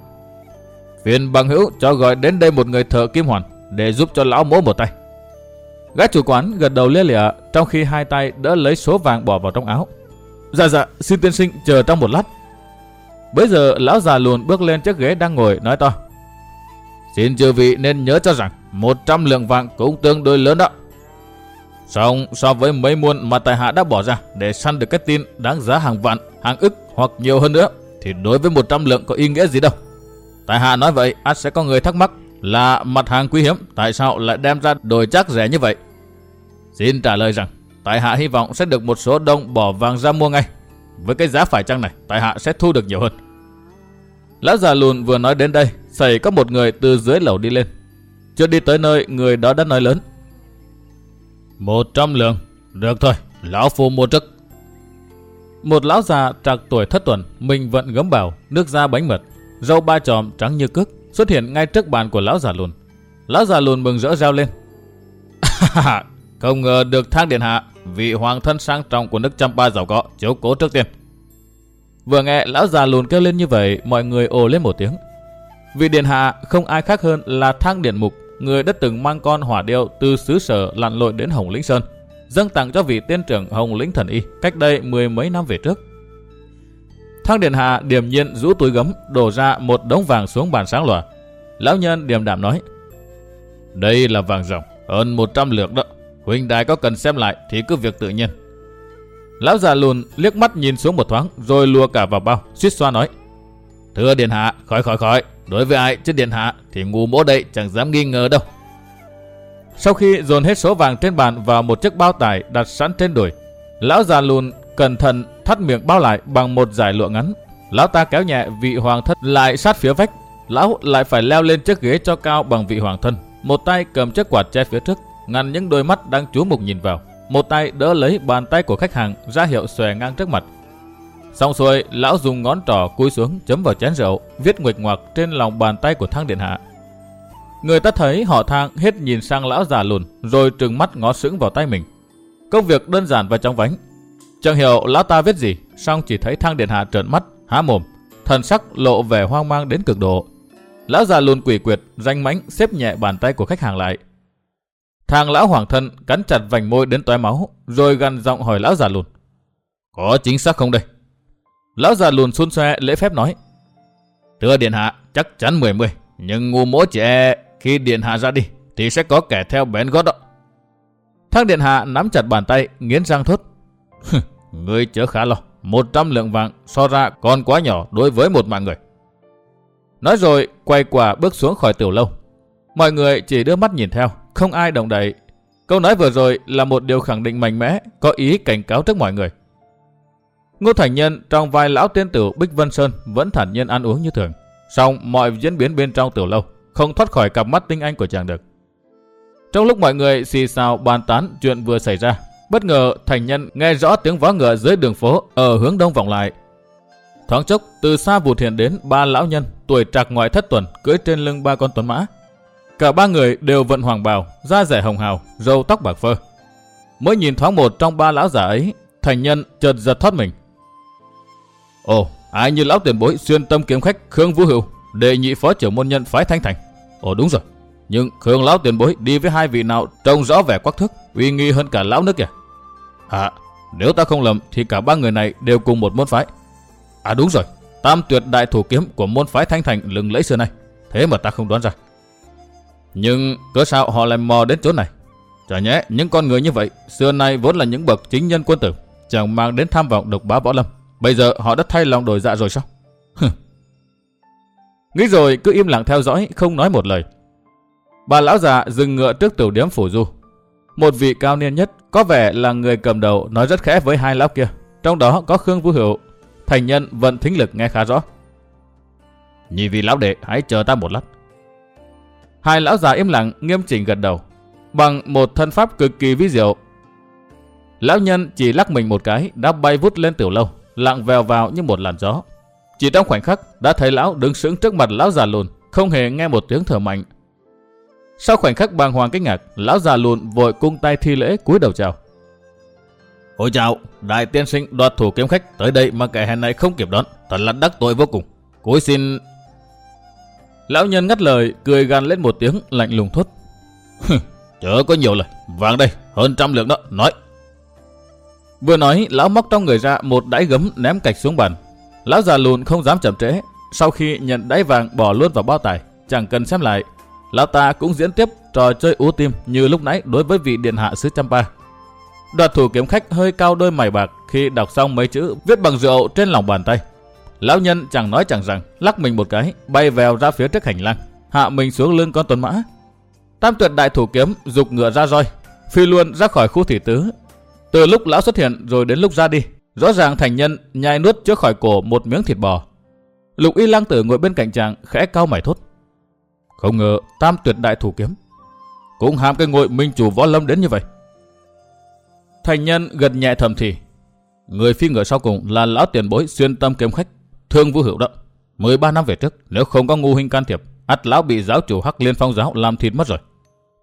Phiền bằng hữu cho gọi đến đây một người thợ kim hoàn để giúp cho lão mỗ một tay. Gã chủ quán gật đầu lia lịa trong khi hai tay đỡ lấy số vàng bỏ vào trong áo. Dạ dạ, xin tiên sinh chờ trong một lát. Bây giờ lão già lùn bước lên chiếc ghế đang ngồi nói to. Xin chư vị nên nhớ cho rằng 100 lượng vàng cũng tương đối lớn đó. Xong so với mấy muôn mà tài hạ đã bỏ ra để săn được cái tin đáng giá hàng vạn, hàng ức hoặc nhiều hơn nữa thì đối với 100 lượng có ý nghĩa gì đâu. Tài hạ nói vậy, ắt sẽ có người thắc mắc là mặt hàng quý hiếm, tại sao lại đem ra đổi chắc rẻ như vậy? Xin trả lời rằng, tại hạ hy vọng sẽ được một số đông bỏ vàng ra mua ngay. Với cái giá phải chăng này, tại hạ sẽ thu được nhiều hơn. Lão già lùn vừa nói đến đây, xảy có một người từ dưới lầu đi lên. Chưa đi tới nơi, người đó đã nói lớn. Một trăm lượng, được thôi, Lão phu mua chức. Một lão già trạc tuổi thất tuần, mình vận gấm bào, nước da bánh mật, râu ba tròm trắng như cước, xuất hiện ngay trước bàn của lão già lùn. Lão già lùn mừng rỡ reo lên. [LAUGHS] Không ngờ được thang điện hạ, vị hoàng thân sang trọng của nước Champa giàu có, chiếu cố trước tiên. Vừa nghe lão già lùn kêu lên như vậy, mọi người ồ lên một tiếng. Vị điện hạ không ai khác hơn là thang điện mục, người đã từng mang con hỏa điêu từ xứ sở lặn lội đến Hồng Lĩnh Sơn, dâng tặng cho vị tiên trưởng Hồng Lĩnh Thần Y cách đây mười mấy năm về trước. Thang điện hạ điềm nhiên rũ túi gấm, đổ ra một đống vàng xuống bàn sáng lòa. Lão nhân điềm đạm nói, đây là vàng ròng, hơn 100 lượng đó. Huynh đài có cần xem lại thì cứ việc tự nhiên. Lão già lùn liếc mắt nhìn xuống một thoáng rồi lùa cả vào bao, suýt xoa nói. Thưa Điện Hạ, khỏi khỏi khỏi, đối với ai chứ Điện Hạ thì ngu mỗ đây chẳng dám nghi ngờ đâu. Sau khi dồn hết số vàng trên bàn vào một chiếc bao tải đặt sẵn trên đùi, lão già lùn cẩn thận thắt miệng bao lại bằng một giải lụa ngắn. Lão ta kéo nhẹ vị hoàng thân lại sát phía vách. Lão lại phải leo lên chiếc ghế cho cao bằng vị hoàng thân. Một tay cầm chiếc quạt che phía trước, ngăn những đôi mắt đang chú mục nhìn vào. Một tay đỡ lấy bàn tay của khách hàng ra hiệu xòe ngang trước mặt. Xong xuôi, lão dùng ngón trỏ cúi xuống chấm vào chén rượu, viết nguệch ngoạc trên lòng bàn tay của thang điện hạ. Người ta thấy họ thang hết nhìn sang lão già lùn, rồi trừng mắt ngó sững vào tay mình. Công việc đơn giản và trong vánh. Chẳng hiểu lão ta viết gì, xong chỉ thấy thang điện hạ trợn mắt, há mồm, thần sắc lộ vẻ hoang mang đến cực độ. Lão già lùn quỷ quyệt, danh mãnh xếp nhẹ bàn tay của khách hàng lại. thang lão hoàng thân cắn chặt vành môi đến toái máu, rồi gằn giọng hỏi lão già lùn. Có chính xác không đây? Lão già lùn xôn xoe lễ phép nói. Thưa điện hạ, chắc chắn mười mười, nhưng ngu mỗ trẻ khi điện hạ ra đi thì sẽ có kẻ theo bén gót đó. Thác điện hạ nắm chặt bàn tay, nghiến răng thốt. Ngươi chớ khá lo, một trăm lượng vàng so ra còn quá nhỏ đối với một mạng người. Nói rồi, quay quả bước xuống khỏi tiểu lâu. Mọi người chỉ đưa mắt nhìn theo, không ai động đậy. Câu nói vừa rồi là một điều khẳng định mạnh mẽ, có ý cảnh cáo trước mọi người. Ngô Thành Nhân trong vai lão tiên tử Bích Vân Sơn vẫn thản nhiên ăn uống như thường. Song mọi diễn biến bên trong tiểu lâu không thoát khỏi cặp mắt tinh anh của chàng được. Trong lúc mọi người xì xào bàn tán chuyện vừa xảy ra, bất ngờ Thành Nhân nghe rõ tiếng vó ngựa dưới đường phố ở hướng đông vọng lại. Thoáng chốc, từ xa vụt hiện đến ba lão nhân tuổi trạc ngoại thất tuần cưỡi trên lưng ba con tuấn mã. Cả ba người đều vận hoàng bào, da rẻ hồng hào, râu tóc bạc phơ. Mới nhìn thoáng một trong ba lão giả ấy, thành nhân chợt giật thoát mình. Ồ, ai như lão tiền bối xuyên tâm kiếm khách Khương Vũ Hữu, đệ nhị phó trưởng môn nhân phái Thanh Thành. Ồ đúng rồi, nhưng Khương lão tiền bối đi với hai vị nào trông rõ vẻ quắc thước, uy nghi hơn cả lão nước kìa. À, nếu ta không lầm thì cả ba người này đều cùng một môn phái. À đúng rồi, tam tuyệt đại thủ kiếm của môn phái Thanh Thành lừng lẫy xưa nay. Thế mà ta không đoán ra. Nhưng cớ sao họ lại mò đến chỗ này? Chả nhẽ những con người như vậy xưa nay vốn là những bậc chính nhân quân tử, chẳng mang đến tham vọng độc bá võ lâm. Bây giờ họ đã thay lòng đổi dạ rồi sao? Nghĩ rồi cứ im lặng theo dõi, không nói một lời. Bà lão già dừng ngựa trước tiểu điếm phủ du. Một vị cao niên nhất, có vẻ là người cầm đầu nói rất khẽ với hai lão kia. Trong đó có Khương Vũ Hữu, thành nhân vận thính lực nghe khá rõ. Nhị vị lão đệ, hãy chờ ta một lát. Hai lão già im lặng, nghiêm chỉnh gật đầu, bằng một thân pháp cực kỳ vi diệu. Lão nhân chỉ lắc mình một cái, đã bay vút lên tiểu lâu, lặng vèo vào như một làn gió. Chỉ trong khoảnh khắc, đã thấy lão đứng sững trước mặt lão già lùn, không hề nghe một tiếng thở mạnh. Sau khoảnh khắc bàng hoàng kinh ngạc, lão già lùn vội cung tay thi lễ cúi đầu chào. Ôi chào, đại tiên sinh đoạt thủ kiếm khách tới đây mà kẻ hèn này không kịp đón, thật là đắc tội vô cùng. Cúi xin... Lão nhân ngắt lời, cười gan lên một tiếng, lạnh lùng thốt. Chớ có nhiều lời, vàng đây, hơn trăm lượng đó, nói. Vừa nói, lão móc trong người ra một đáy gấm ném cạch xuống bàn. Lão già lùn không dám chậm trễ, sau khi nhận đáy vàng bỏ luôn vào bao tải, chẳng cần xem lại. Lão ta cũng diễn tiếp trò chơi ú tim như lúc nãy đối với vị điện hạ sứ Champa. Đoạt thủ kiếm khách hơi cao đôi mày bạc khi đọc xong mấy chữ viết bằng rượu trên lòng bàn tay. Lão nhân chẳng nói chẳng rằng, lắc mình một cái, bay vèo ra phía trước hành lang, hạ mình xuống lưng con tuần mã. Tam tuyệt đại thủ kiếm dục ngựa ra roi, phi luôn ra khỏi khu thị tứ. Từ lúc lão xuất hiện rồi đến lúc ra đi, rõ ràng thành nhân nhai nuốt trước khỏi cổ một miếng thịt bò. Lục y lang tử ngồi bên cạnh chàng khẽ cao mày thốt. Không ngờ tam tuyệt đại thủ kiếm cũng ham cái ngội minh chủ võ lâm đến như vậy. Thành nhân gật nhẹ thầm thì. Người phi ngựa sau cùng là lão tiền bối xuyên tâm kiếm khách, thương vũ hữu động. 13 năm về trước, nếu không có ngu huynh can thiệp, ắt lão bị giáo chủ Hắc Liên Phong giáo làm thịt mất rồi.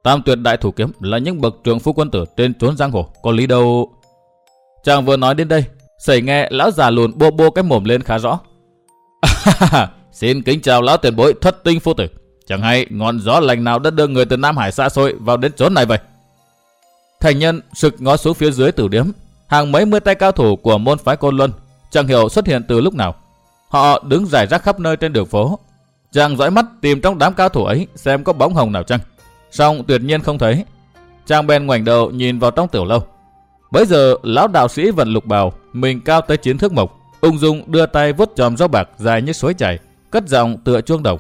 Tam tuyệt đại thủ kiếm là những bậc trưởng phu quân tử trên trốn giang hồ, có lý đâu. Chàng vừa nói đến đây, sẩy nghe lão già lùn bô bô cái mồm lên khá rõ. [LAUGHS] Xin kính chào lão tiền bối thất tinh phu tử. Chẳng hay ngọn gió lành nào đã đưa người từ Nam Hải xa xôi vào đến chốn này vậy. Thành nhân sực ngó xuống phía dưới tử điếm. Hàng mấy mươi tay cao thủ của môn phái Côn Luân chẳng hiểu xuất hiện từ lúc nào. Họ đứng rải rác khắp nơi trên đường phố. Chàng dõi mắt tìm trong đám cao thủ ấy xem có bóng hồng nào chăng. Xong tuyệt nhiên không thấy. trang Ben ngoảnh đầu nhìn vào trong tiểu lâu. Bây giờ lão đạo sĩ vận lục bào, mình cao tới chiến thước mộc, ung dung đưa tay vuốt chòm rau bạc dài như suối chảy, cất giọng tựa chuông đồng.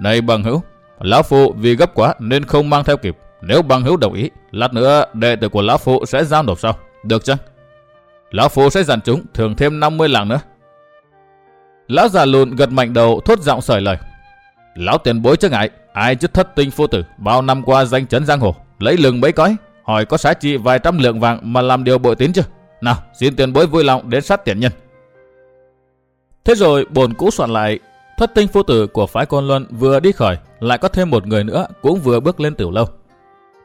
Này bằng hữu, lão phụ vì gấp quá nên không mang theo kịp. Nếu bằng hữu đồng ý, lát nữa đệ tử của lão phụ sẽ giao nộp sau. Được chăng? Lão phụ sẽ dặn chúng thường thêm 50 lạng nữa. Lão già lùn gật mạnh đầu thốt giọng sởi lời. Lão tiền bối chứ ngại, ai chứ thất tinh phu tử, bao năm qua danh chấn giang hồ, lấy lừng mấy cõi, hỏi có giá trị vài trăm lượng vàng mà làm điều bội tín chưa? Nào, xin tiền bối vui lòng đến sát tiền nhân. Thế rồi bồn cũ soạn lại, thất tinh phu tử của phái Côn Luân vừa đi khỏi, lại có thêm một người nữa cũng vừa bước lên tiểu lâu.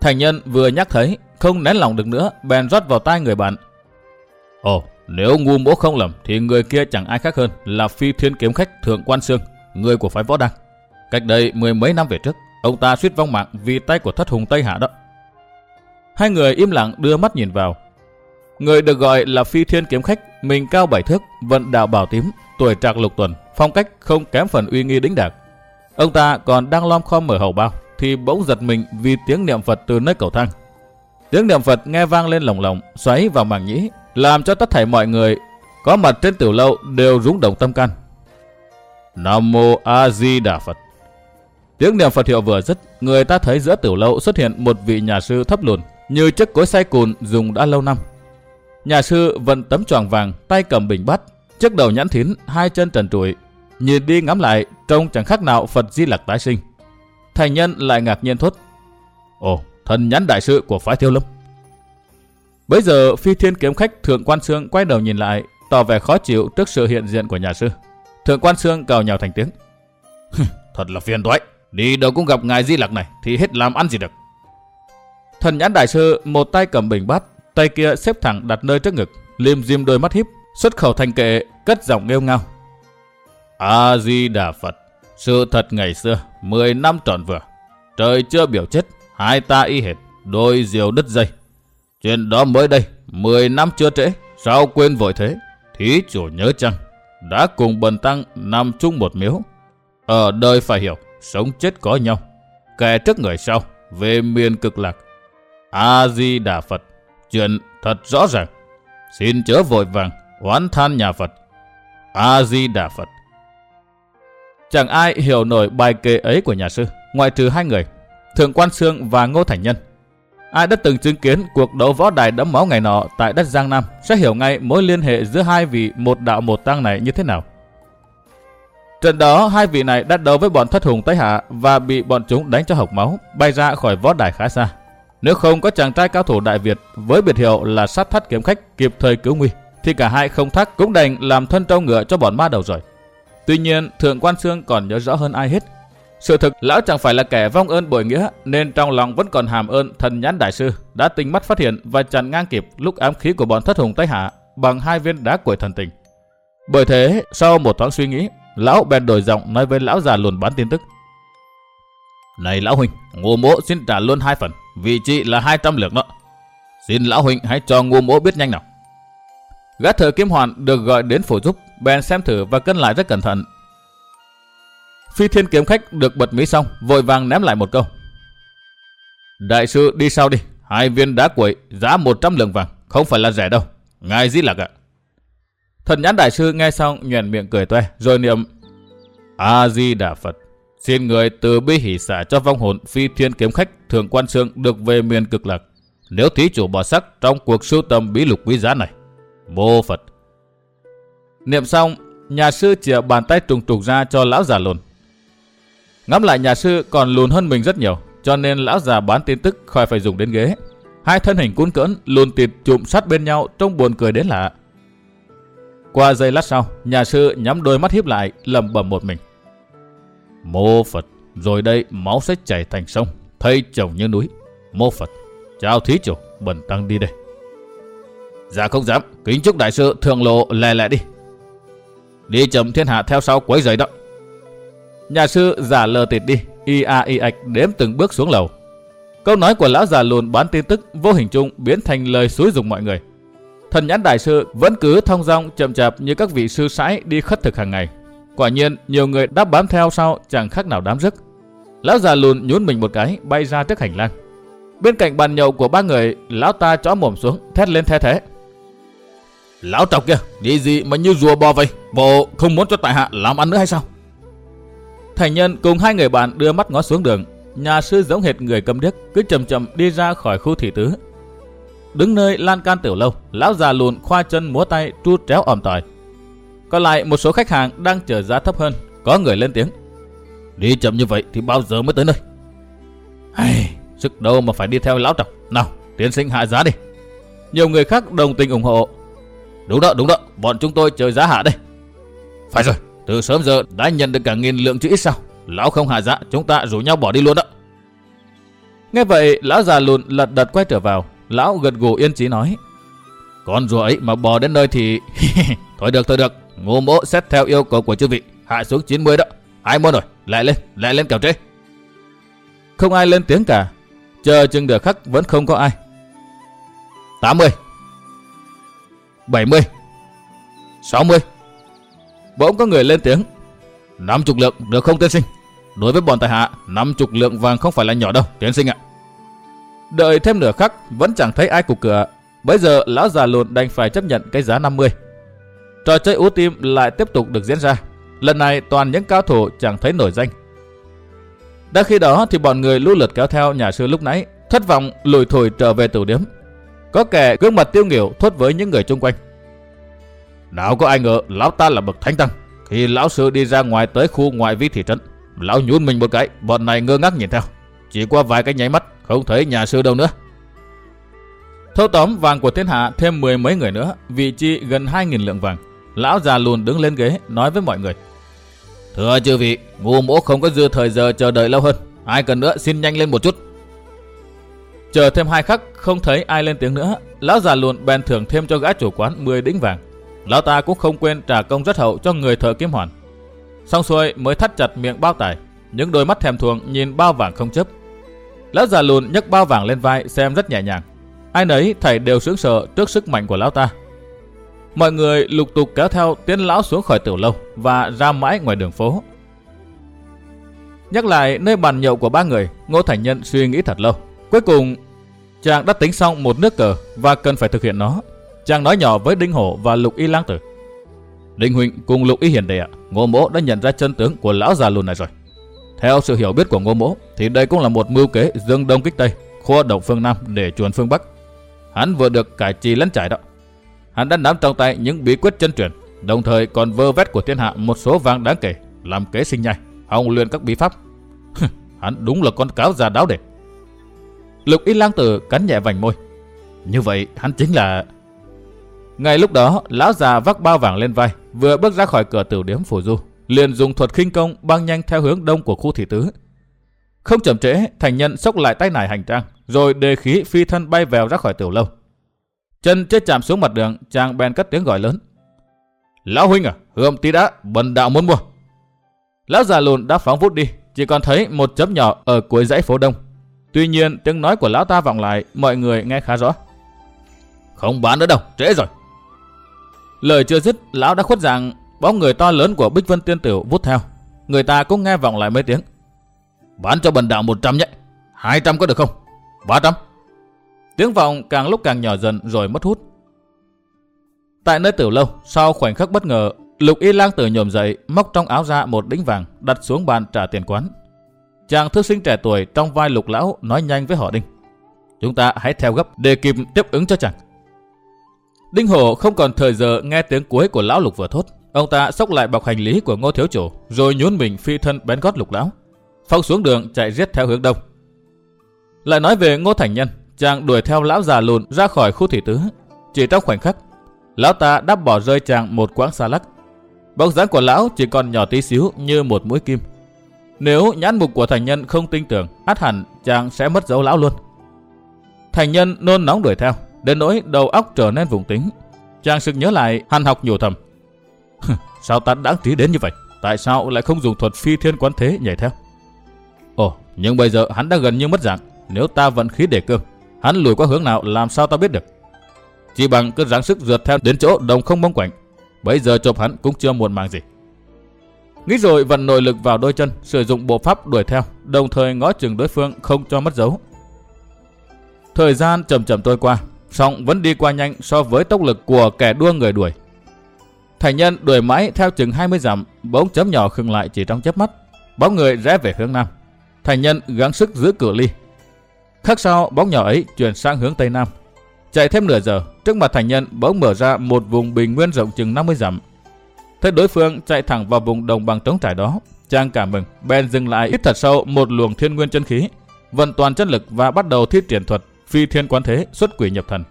Thành nhân vừa nhắc thấy, không nén lòng được nữa, bèn rót vào tai người bạn. Ồ, nếu ngu mỗ không lầm thì người kia chẳng ai khác hơn là phi thiên kiếm khách Thượng Quan Sương, người của phái võ đăng. Cách đây mười mấy năm về trước, ông ta suýt vong mạng vì tay của thất hùng Tây Hạ đó. Hai người im lặng đưa mắt nhìn vào. Người được gọi là phi thiên kiếm khách, mình cao bảy thước, vận đạo bảo tím, tuổi trạc lục tuần, phong cách không kém phần uy nghi đĩnh đạc. Ông ta còn đang lom khom mở hầu bao, thì bỗng giật mình vì tiếng niệm Phật từ nơi cầu thang. Tiếng niệm Phật nghe vang lên lồng lồng, xoáy vào màng nhĩ, làm cho tất thảy mọi người có mặt trên tiểu lâu đều rúng động tâm can. Nam mô A Di Đà Phật. Tiếng niệm Phật hiệu vừa dứt, người ta thấy giữa tiểu lâu xuất hiện một vị nhà sư thấp lùn, như chiếc cối xay cùn dùng đã lâu năm. Nhà sư vận tấm choàng vàng, tay cầm bình bát, chiếc đầu nhãn thín, hai chân trần trụi, nhìn đi ngắm lại trông chẳng khác nào Phật Di Lặc tái sinh. Thành nhân lại ngạc nhiên thốt. Ồ, thần nhãn đại sư của phái Thiêu Lâm. Bây giờ phi thiên kiếm khách Thượng Quan Sương quay đầu nhìn lại, tỏ vẻ khó chịu trước sự hiện diện của nhà sư. Thượng Quan Sương cào nhào thành tiếng. Thật là phiền toái, đi đâu cũng gặp ngài Di Lặc này thì hết làm ăn gì được. Thần nhãn đại sư một tay cầm bình bát, tay kia xếp thẳng đặt nơi trước ngực, liêm diêm đôi mắt híp, xuất khẩu thành kệ, cất giọng nghêu ngao. A Di Đà Phật, sự thật ngày xưa, 10 năm trọn vừa, trời chưa biểu chết, hai ta y hệt, đôi diều đứt dây. Chuyện đó mới đây, 10 năm chưa trễ, sao quên vội thế? Thí chủ nhớ chăng? Đã cùng bần tăng nằm chung một miếu. Ở đời phải hiểu, sống chết có nhau. Kẻ trước người sau, về miền cực lạc. A-di-đà Phật, chuyện thật rõ ràng. Xin chớ vội vàng, oán than nhà Phật. A-di-đà Phật. Chẳng ai hiểu nổi bài kệ ấy của nhà sư, ngoại trừ hai người, Thượng Quan Sương và Ngô Thành Nhân. Ai đã từng chứng kiến cuộc đấu võ đài đẫm máu ngày nọ tại đất Giang Nam sẽ hiểu ngay mối liên hệ giữa hai vị một đạo một tăng này như thế nào. Trận đó hai vị này đã đấu với bọn thất hùng Tây Hạ và bị bọn chúng đánh cho hộc máu, bay ra khỏi võ đài khá xa. Nếu không có chàng trai cao thủ Đại Việt với biệt hiệu là sát thắt kiếm khách kịp thời cứu nguy, thì cả hai không thắc cũng đành làm thân trâu ngựa cho bọn ma đầu rồi. Tuy nhiên, Thượng Quan Sương còn nhớ rõ hơn ai hết sự thực, lão chẳng phải là kẻ vong ơn bội nghĩa, nên trong lòng vẫn còn hàm ơn thần nhãn đại sư đã tinh mắt phát hiện và chặn ngang kịp lúc ám khí của bọn thất hùng Tây Hạ bằng hai viên đá quẩy thần tình. Bởi thế, sau một thoáng suy nghĩ, lão bèn đổi giọng nói với lão già luồn bán tin tức. Này lão huynh, ngô mỗ xin trả luôn hai phần, vị trị là 200 lượng đó. Xin lão huynh hãy cho ngô mỗ biết nhanh nào. Gã thợ kiếm hoàn được gọi đến phủ giúp, bèn xem thử và cân lại rất cẩn thận Phi thiên kiếm khách được bật mí xong, vội vàng ném lại một câu. Đại sư đi sau đi, hai viên đá quậy giá 100 lượng vàng, không phải là rẻ đâu. Ngài Di Lạc ạ. Thần nhãn đại sư nghe xong nhuền miệng cười toe, rồi niệm A-di Đà Phật. Xin người từ bi hỷ xả cho vong hồn phi thiên kiếm khách thường quan sương được về miền cực lạc. Nếu thí chủ bỏ sắc trong cuộc sưu tầm bí lục quý giá này. Mô Phật. Niệm xong, nhà sư chìa bàn tay trùng trục ra cho lão già lùn. Ngắm lại nhà sư còn lùn hơn mình rất nhiều, cho nên lão già bán tin tức khỏi phải dùng đến ghế. Hai thân hình cuốn cỡn, lùn tịt chụm sát bên nhau trông buồn cười đến lạ. Qua giây lát sau, nhà sư nhắm đôi mắt hiếp lại, lầm bầm một mình. Mô Phật, rồi đây máu sẽ chảy thành sông, thây chồng như núi. Mô Phật, chào thí chủ, bần tăng đi đây. Dạ không dám, kính chúc đại sư thường lộ lè lẹ đi. Đi chậm thiên hạ theo sau quấy giày đó. Nhà sư giả lờ tịt đi, y a y ạch đếm từng bước xuống lầu. Câu nói của lão già lùn bán tin tức vô hình chung biến thành lời xúi dùng mọi người. Thần nhãn đại sư vẫn cứ thông dong chậm chạp như các vị sư sãi đi khất thực hàng ngày. Quả nhiên, nhiều người đáp bám theo sau chẳng khác nào đám rức. Lão già lùn nhún mình một cái, bay ra trước hành lang. Bên cạnh bàn nhậu của ba người, lão ta chó mồm xuống, thét lên the thế. Lão trọc kia, đi gì mà như rùa bò vậy? Bộ không muốn cho tại hạ làm ăn nữa hay sao? Thành nhân cùng hai người bạn đưa mắt ngó xuống đường. Nhà sư giống hệt người cầm điếc, cứ chậm chậm đi ra khỏi khu thị tứ. Đứng nơi lan can tiểu lâu, lão già lùn khoa chân múa tay tru tréo òm tỏi. Còn lại một số khách hàng đang chờ giá thấp hơn, có người lên tiếng. Đi chậm như vậy thì bao giờ mới tới nơi? Hay, sức đâu mà phải đi theo lão trọc. Nào, tiến sinh hạ giá đi. Nhiều người khác đồng tình ủng hộ. Đúng đó, đúng đó, bọn chúng tôi chờ giá hạ đây. Phải rồi, từ sớm giờ đã nhận được cả nghìn lượng chứ ít sao. Lão không hạ giá, chúng ta rủ nhau bỏ đi luôn đó. Nghe vậy, lão già lùn lật đật quay trở vào. Lão gật gù yên chí nói. Con rùa ấy mà bò đến nơi thì... [LAUGHS] thôi được, thôi được. Ngô mỗ xét theo yêu cầu của chư vị. Hạ xuống 90 đó. Ai muốn rồi, lại lên, lại lên kèo trễ. Không ai lên tiếng cả. Chờ chừng được khắc vẫn không có ai. 80 70 60 Bỗng có người lên tiếng 50 lượng được không tiên sinh Đối với bọn tài hạ 50 lượng vàng không phải là nhỏ đâu tiên sinh ạ Đợi thêm nửa khắc Vẫn chẳng thấy ai cục cửa Bây giờ lão già lùn đành phải chấp nhận cái giá 50 Trò chơi ú tim lại tiếp tục được diễn ra Lần này toàn những cao thủ chẳng thấy nổi danh đã khi đó thì bọn người lưu lượt kéo theo nhà sư lúc nãy, thất vọng lùi thủi trở về tử điếm. Có kẻ gương mặt tiêu nghỉu thốt với những người chung quanh. Nào có ai ngờ lão ta là bậc thánh tăng. Khi lão sư đi ra ngoài tới khu ngoại vi thị trấn, lão nhún mình một cái, bọn này ngơ ngác nhìn theo. Chỉ qua vài cái nháy mắt, không thấy nhà sư đâu nữa. Thâu tóm vàng của thiên hạ thêm mười mấy người nữa, vị chi gần hai nghìn lượng vàng. Lão già lùn đứng lên ghế, nói với mọi người. Thưa chư vị, ngu mỗ không có dư thời giờ chờ đợi lâu hơn. Ai cần nữa xin nhanh lên một chút. Chờ thêm hai khắc không thấy ai lên tiếng nữa. Lão già lùn bèn thưởng thêm cho gã chủ quán 10 đĩnh vàng. Lão ta cũng không quên trả công rất hậu cho người thợ kiếm hoàn. Xong xuôi mới thắt chặt miệng bao tải. Những đôi mắt thèm thuồng nhìn bao vàng không chấp. Lão già lùn nhấc bao vàng lên vai xem rất nhẹ nhàng. Ai nấy thầy đều sướng sợ trước sức mạnh của lão ta. Mọi người lục tục kéo theo tiến lão xuống khỏi tiểu lâu và ra mãi ngoài đường phố. Nhắc lại nơi bàn nhậu của ba người, Ngô Thành Nhân suy nghĩ thật lâu. Cuối cùng, chàng đã tính xong một nước cờ và cần phải thực hiện nó. Chàng nói nhỏ với Đinh Hổ và Lục Y Lang Tử. Đinh Huỳnh cùng Lục Y Hiền Đệ ạ, Ngô Mỗ đã nhận ra chân tướng của lão già lùn này rồi. Theo sự hiểu biết của Ngô Mỗ, thì đây cũng là một mưu kế dương đông kích tây, khua động phương Nam để chuồn phương Bắc. Hắn vừa được cải trì lẫn trải đó hắn đã nắm trong tay những bí quyết chân truyền, đồng thời còn vơ vét của thiên hạ một số vàng đáng kể, làm kế sinh nhai, hồng luyện các bí pháp. hắn đúng là con cáo già đáo để. Lục Y Lang Tử cắn nhẹ vành môi. Như vậy hắn chính là... Ngay lúc đó, lão già vác bao vàng lên vai, vừa bước ra khỏi cửa tử điếm phủ du, liền dùng thuật khinh công băng nhanh theo hướng đông của khu thị tứ. Không chậm trễ, thành nhân sốc lại tay nải hành trang, rồi đề khí phi thân bay vèo ra khỏi tiểu lâu. Chân chết chạm xuống mặt đường, chàng bèn cất tiếng gọi lớn. Lão huynh à, hươm tí đã, bần đạo muốn mua. Lão già lùn đã phóng vút đi, chỉ còn thấy một chấm nhỏ ở cuối dãy phố đông. Tuy nhiên, tiếng nói của lão ta vọng lại, mọi người nghe khá rõ. Không bán nữa đâu, trễ rồi. Lời chưa dứt, lão đã khuất rằng bóng người to lớn của Bích Vân Tiên Tiểu vút theo. Người ta cũng nghe vọng lại mấy tiếng. Bán cho bần đạo 100 nhé. 200 có được không? 300. Tiếng vọng càng lúc càng nhỏ dần rồi mất hút. Tại nơi tiểu lâu, sau khoảnh khắc bất ngờ, Lục Y Lang từ nhổm dậy, móc trong áo ra một đĩnh vàng, đặt xuống bàn trả tiền quán. Chàng thư sinh trẻ tuổi trong vai Lục lão nói nhanh với họ Đinh: "Chúng ta hãy theo gấp để kịp tiếp ứng cho chàng." Đinh Hổ không còn thời giờ nghe tiếng cuối của lão Lục vừa thốt, ông ta xốc lại bọc hành lý của Ngô thiếu chủ, rồi nhún mình phi thân bén gót Lục lão, phong xuống đường chạy giết theo hướng đông. Lại nói về Ngô Thành Nhân, chàng đuổi theo lão già lùn ra khỏi khu thị tứ. Chỉ trong khoảnh khắc, lão ta đã bỏ rơi chàng một quãng xa lắc. Bóng dáng của lão chỉ còn nhỏ tí xíu như một mũi kim. Nếu nhãn mục của thành nhân không tin tưởng, át hẳn chàng sẽ mất dấu lão luôn. Thành nhân nôn nóng đuổi theo, đến nỗi đầu óc trở nên vùng tính. Chàng sực nhớ lại, hàn học nhủ thầm. [LAUGHS] sao ta đáng tí đến như vậy? Tại sao lại không dùng thuật phi thiên quán thế nhảy theo? Ồ, nhưng bây giờ hắn đã gần như mất dạng. Nếu ta vận khí để cương, hắn lùi qua hướng nào làm sao ta biết được? Chỉ bằng cứ ráng sức rượt theo đến chỗ đồng không bóng quạnh. Bây giờ chụp hắn cũng chưa muộn màng gì. Nghĩ rồi vận nội lực vào đôi chân, sử dụng bộ pháp đuổi theo, đồng thời ngó chừng đối phương không cho mất dấu. Thời gian chậm chậm trôi qua, song vẫn đi qua nhanh so với tốc lực của kẻ đua người đuổi. Thành nhân đuổi mãi theo chừng 20 dặm, bóng chấm nhỏ khừng lại chỉ trong chớp mắt. Bóng người rẽ về hướng nam. Thành nhân gắng sức giữ cửa ly. Khắc sau, bóng nhỏ ấy chuyển sang hướng tây nam. Chạy thêm nửa giờ, trước mặt thành nhân bỗng mở ra một vùng bình nguyên rộng chừng 50 dặm. Thấy đối phương chạy thẳng vào vùng đồng bằng trống trải đó, chàng cảm mừng, bèn dừng lại ít thật sâu một luồng thiên nguyên chân khí, vận toàn chân lực và bắt đầu thi triển thuật phi thiên quán thế xuất quỷ nhập thần.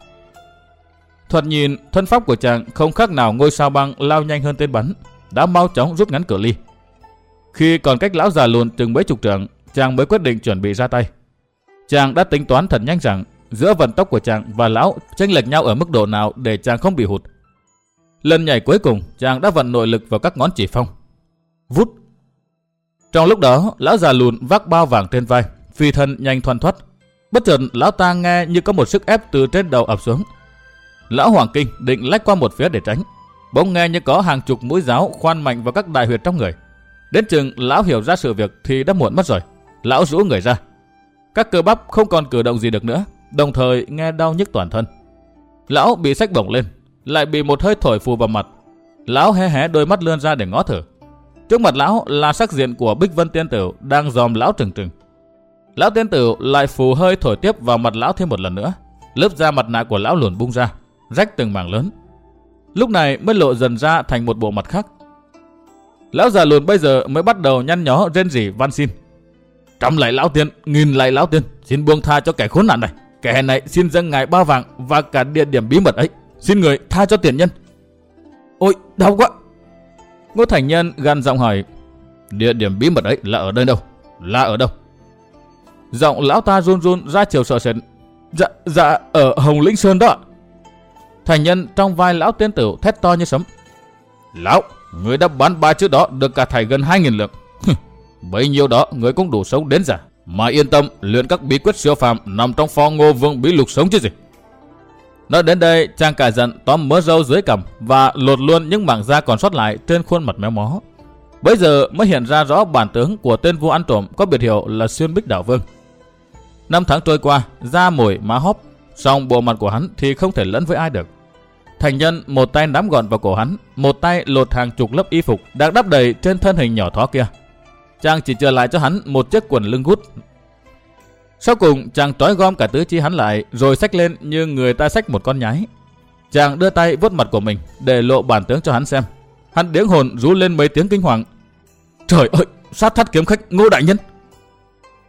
Thuật nhìn, thân pháp của chàng không khác nào ngôi sao băng lao nhanh hơn tên bắn, đã mau chóng rút ngắn cửa ly. Khi còn cách lão già lùn từng mấy chục trượng, chàng mới quyết định chuẩn bị ra tay. Chàng đã tính toán thật nhanh rằng giữa vận tốc của chàng và lão chênh lệch nhau ở mức độ nào để chàng không bị hụt. Lần nhảy cuối cùng, chàng đã vận nội lực vào các ngón chỉ phong. Vút. Trong lúc đó, lão già lùn vác bao vàng trên vai, phi thân nhanh thoăn thoắt. Bất chợt lão ta nghe như có một sức ép từ trên đầu ập xuống. Lão Hoàng Kinh định lách qua một phía để tránh. Bỗng nghe như có hàng chục mũi giáo khoan mạnh vào các đại huyệt trong người. Đến chừng lão hiểu ra sự việc thì đã muộn mất rồi. Lão rũ người ra. Các cơ bắp không còn cử động gì được nữa, đồng thời nghe đau nhức toàn thân. Lão bị sách bổng lên, lại bị một hơi thổi phù vào mặt. Lão hé hé đôi mắt lươn ra để ngó thử. Trước mặt lão là sắc diện của Bích Vân Tiên Tử đang dòm lão trừng trừng. Lão Tiên Tử lại phù hơi thổi tiếp vào mặt lão thêm một lần nữa. Lớp da mặt nạ của lão luồn bung ra, rách từng mảng lớn. Lúc này mới lộ dần ra thành một bộ mặt khác. Lão già lùn bây giờ mới bắt đầu nhăn nhó rên rỉ van xin. Trăm lại lão tiên, nghìn lại lão tiên, xin buông tha cho kẻ khốn nạn này. Kẻ này xin dâng ngài ba vàng và cả địa điểm bí mật ấy. Xin người tha cho tiền nhân. Ôi, đau quá. Ngô Thành Nhân gan giọng hỏi. Địa điểm bí mật ấy là ở đây đâu? Là ở đâu? Giọng lão ta run run ra chiều sợ sệt. Dạ, dạ, ở Hồng Lĩnh Sơn đó. Thành nhân trong vai lão tiên tử thét to như sấm. Lão, người đã bán ba trước đó được cả thầy gần 2.000 lượng. Bấy nhiêu đó người cũng đủ sống đến giả. Mà yên tâm, luyện các bí quyết siêu phàm nằm trong pho ngô vương bí lục sống chứ gì. Nói đến đây, chàng cả giận tóm mớ râu dưới cằm và lột luôn những mảng da còn sót lại trên khuôn mặt méo mó. Bây giờ mới hiện ra rõ bản tướng của tên vua ăn trộm có biệt hiệu là Xuyên Bích Đảo Vương. Năm tháng trôi qua, da mồi má hóp, song bộ mặt của hắn thì không thể lẫn với ai được. Thành nhân một tay nắm gọn vào cổ hắn, một tay lột hàng chục lớp y phục đang đắp đầy trên thân hình nhỏ thó kia. Chàng chỉ trở lại cho hắn một chiếc quần lưng gút. Sau cùng chàng trói gom cả tứ chi hắn lại rồi xách lên như người ta xách một con nhái. Chàng đưa tay vuốt mặt của mình để lộ bản tướng cho hắn xem. Hắn điếng hồn rú lên mấy tiếng kinh hoàng. Trời ơi, sát thắt kiếm khách ngô đại nhân.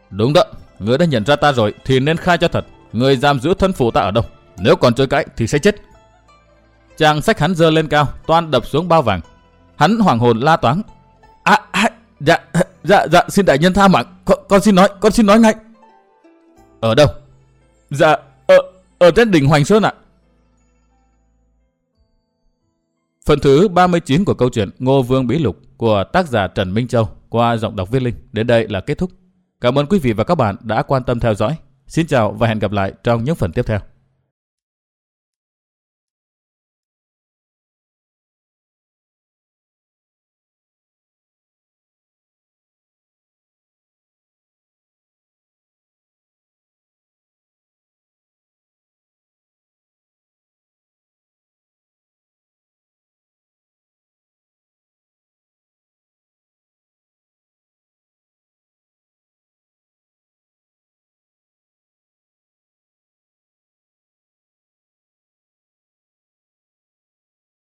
Đúng đó, người đã nhận ra ta rồi thì nên khai cho thật. Người giam giữ thân phụ ta ở đâu. Nếu còn chơi cãi thì sẽ chết. Chàng sách hắn dơ lên cao, toan đập xuống bao vàng. Hắn hoàng hồn la toáng. À, à, dạ, dạ, dạ, xin đại nhân tha mạng. Con, con xin nói, con xin nói ngay. Ở đâu? Dạ, ở, ở trên đỉnh Hoành Sơn ạ. Phần thứ 39 của câu chuyện Ngô Vương Bí Lục của tác giả Trần Minh Châu qua giọng đọc viết linh đến đây là kết thúc. Cảm ơn quý vị và các bạn đã quan tâm theo dõi. Xin chào và hẹn gặp lại trong những phần tiếp theo.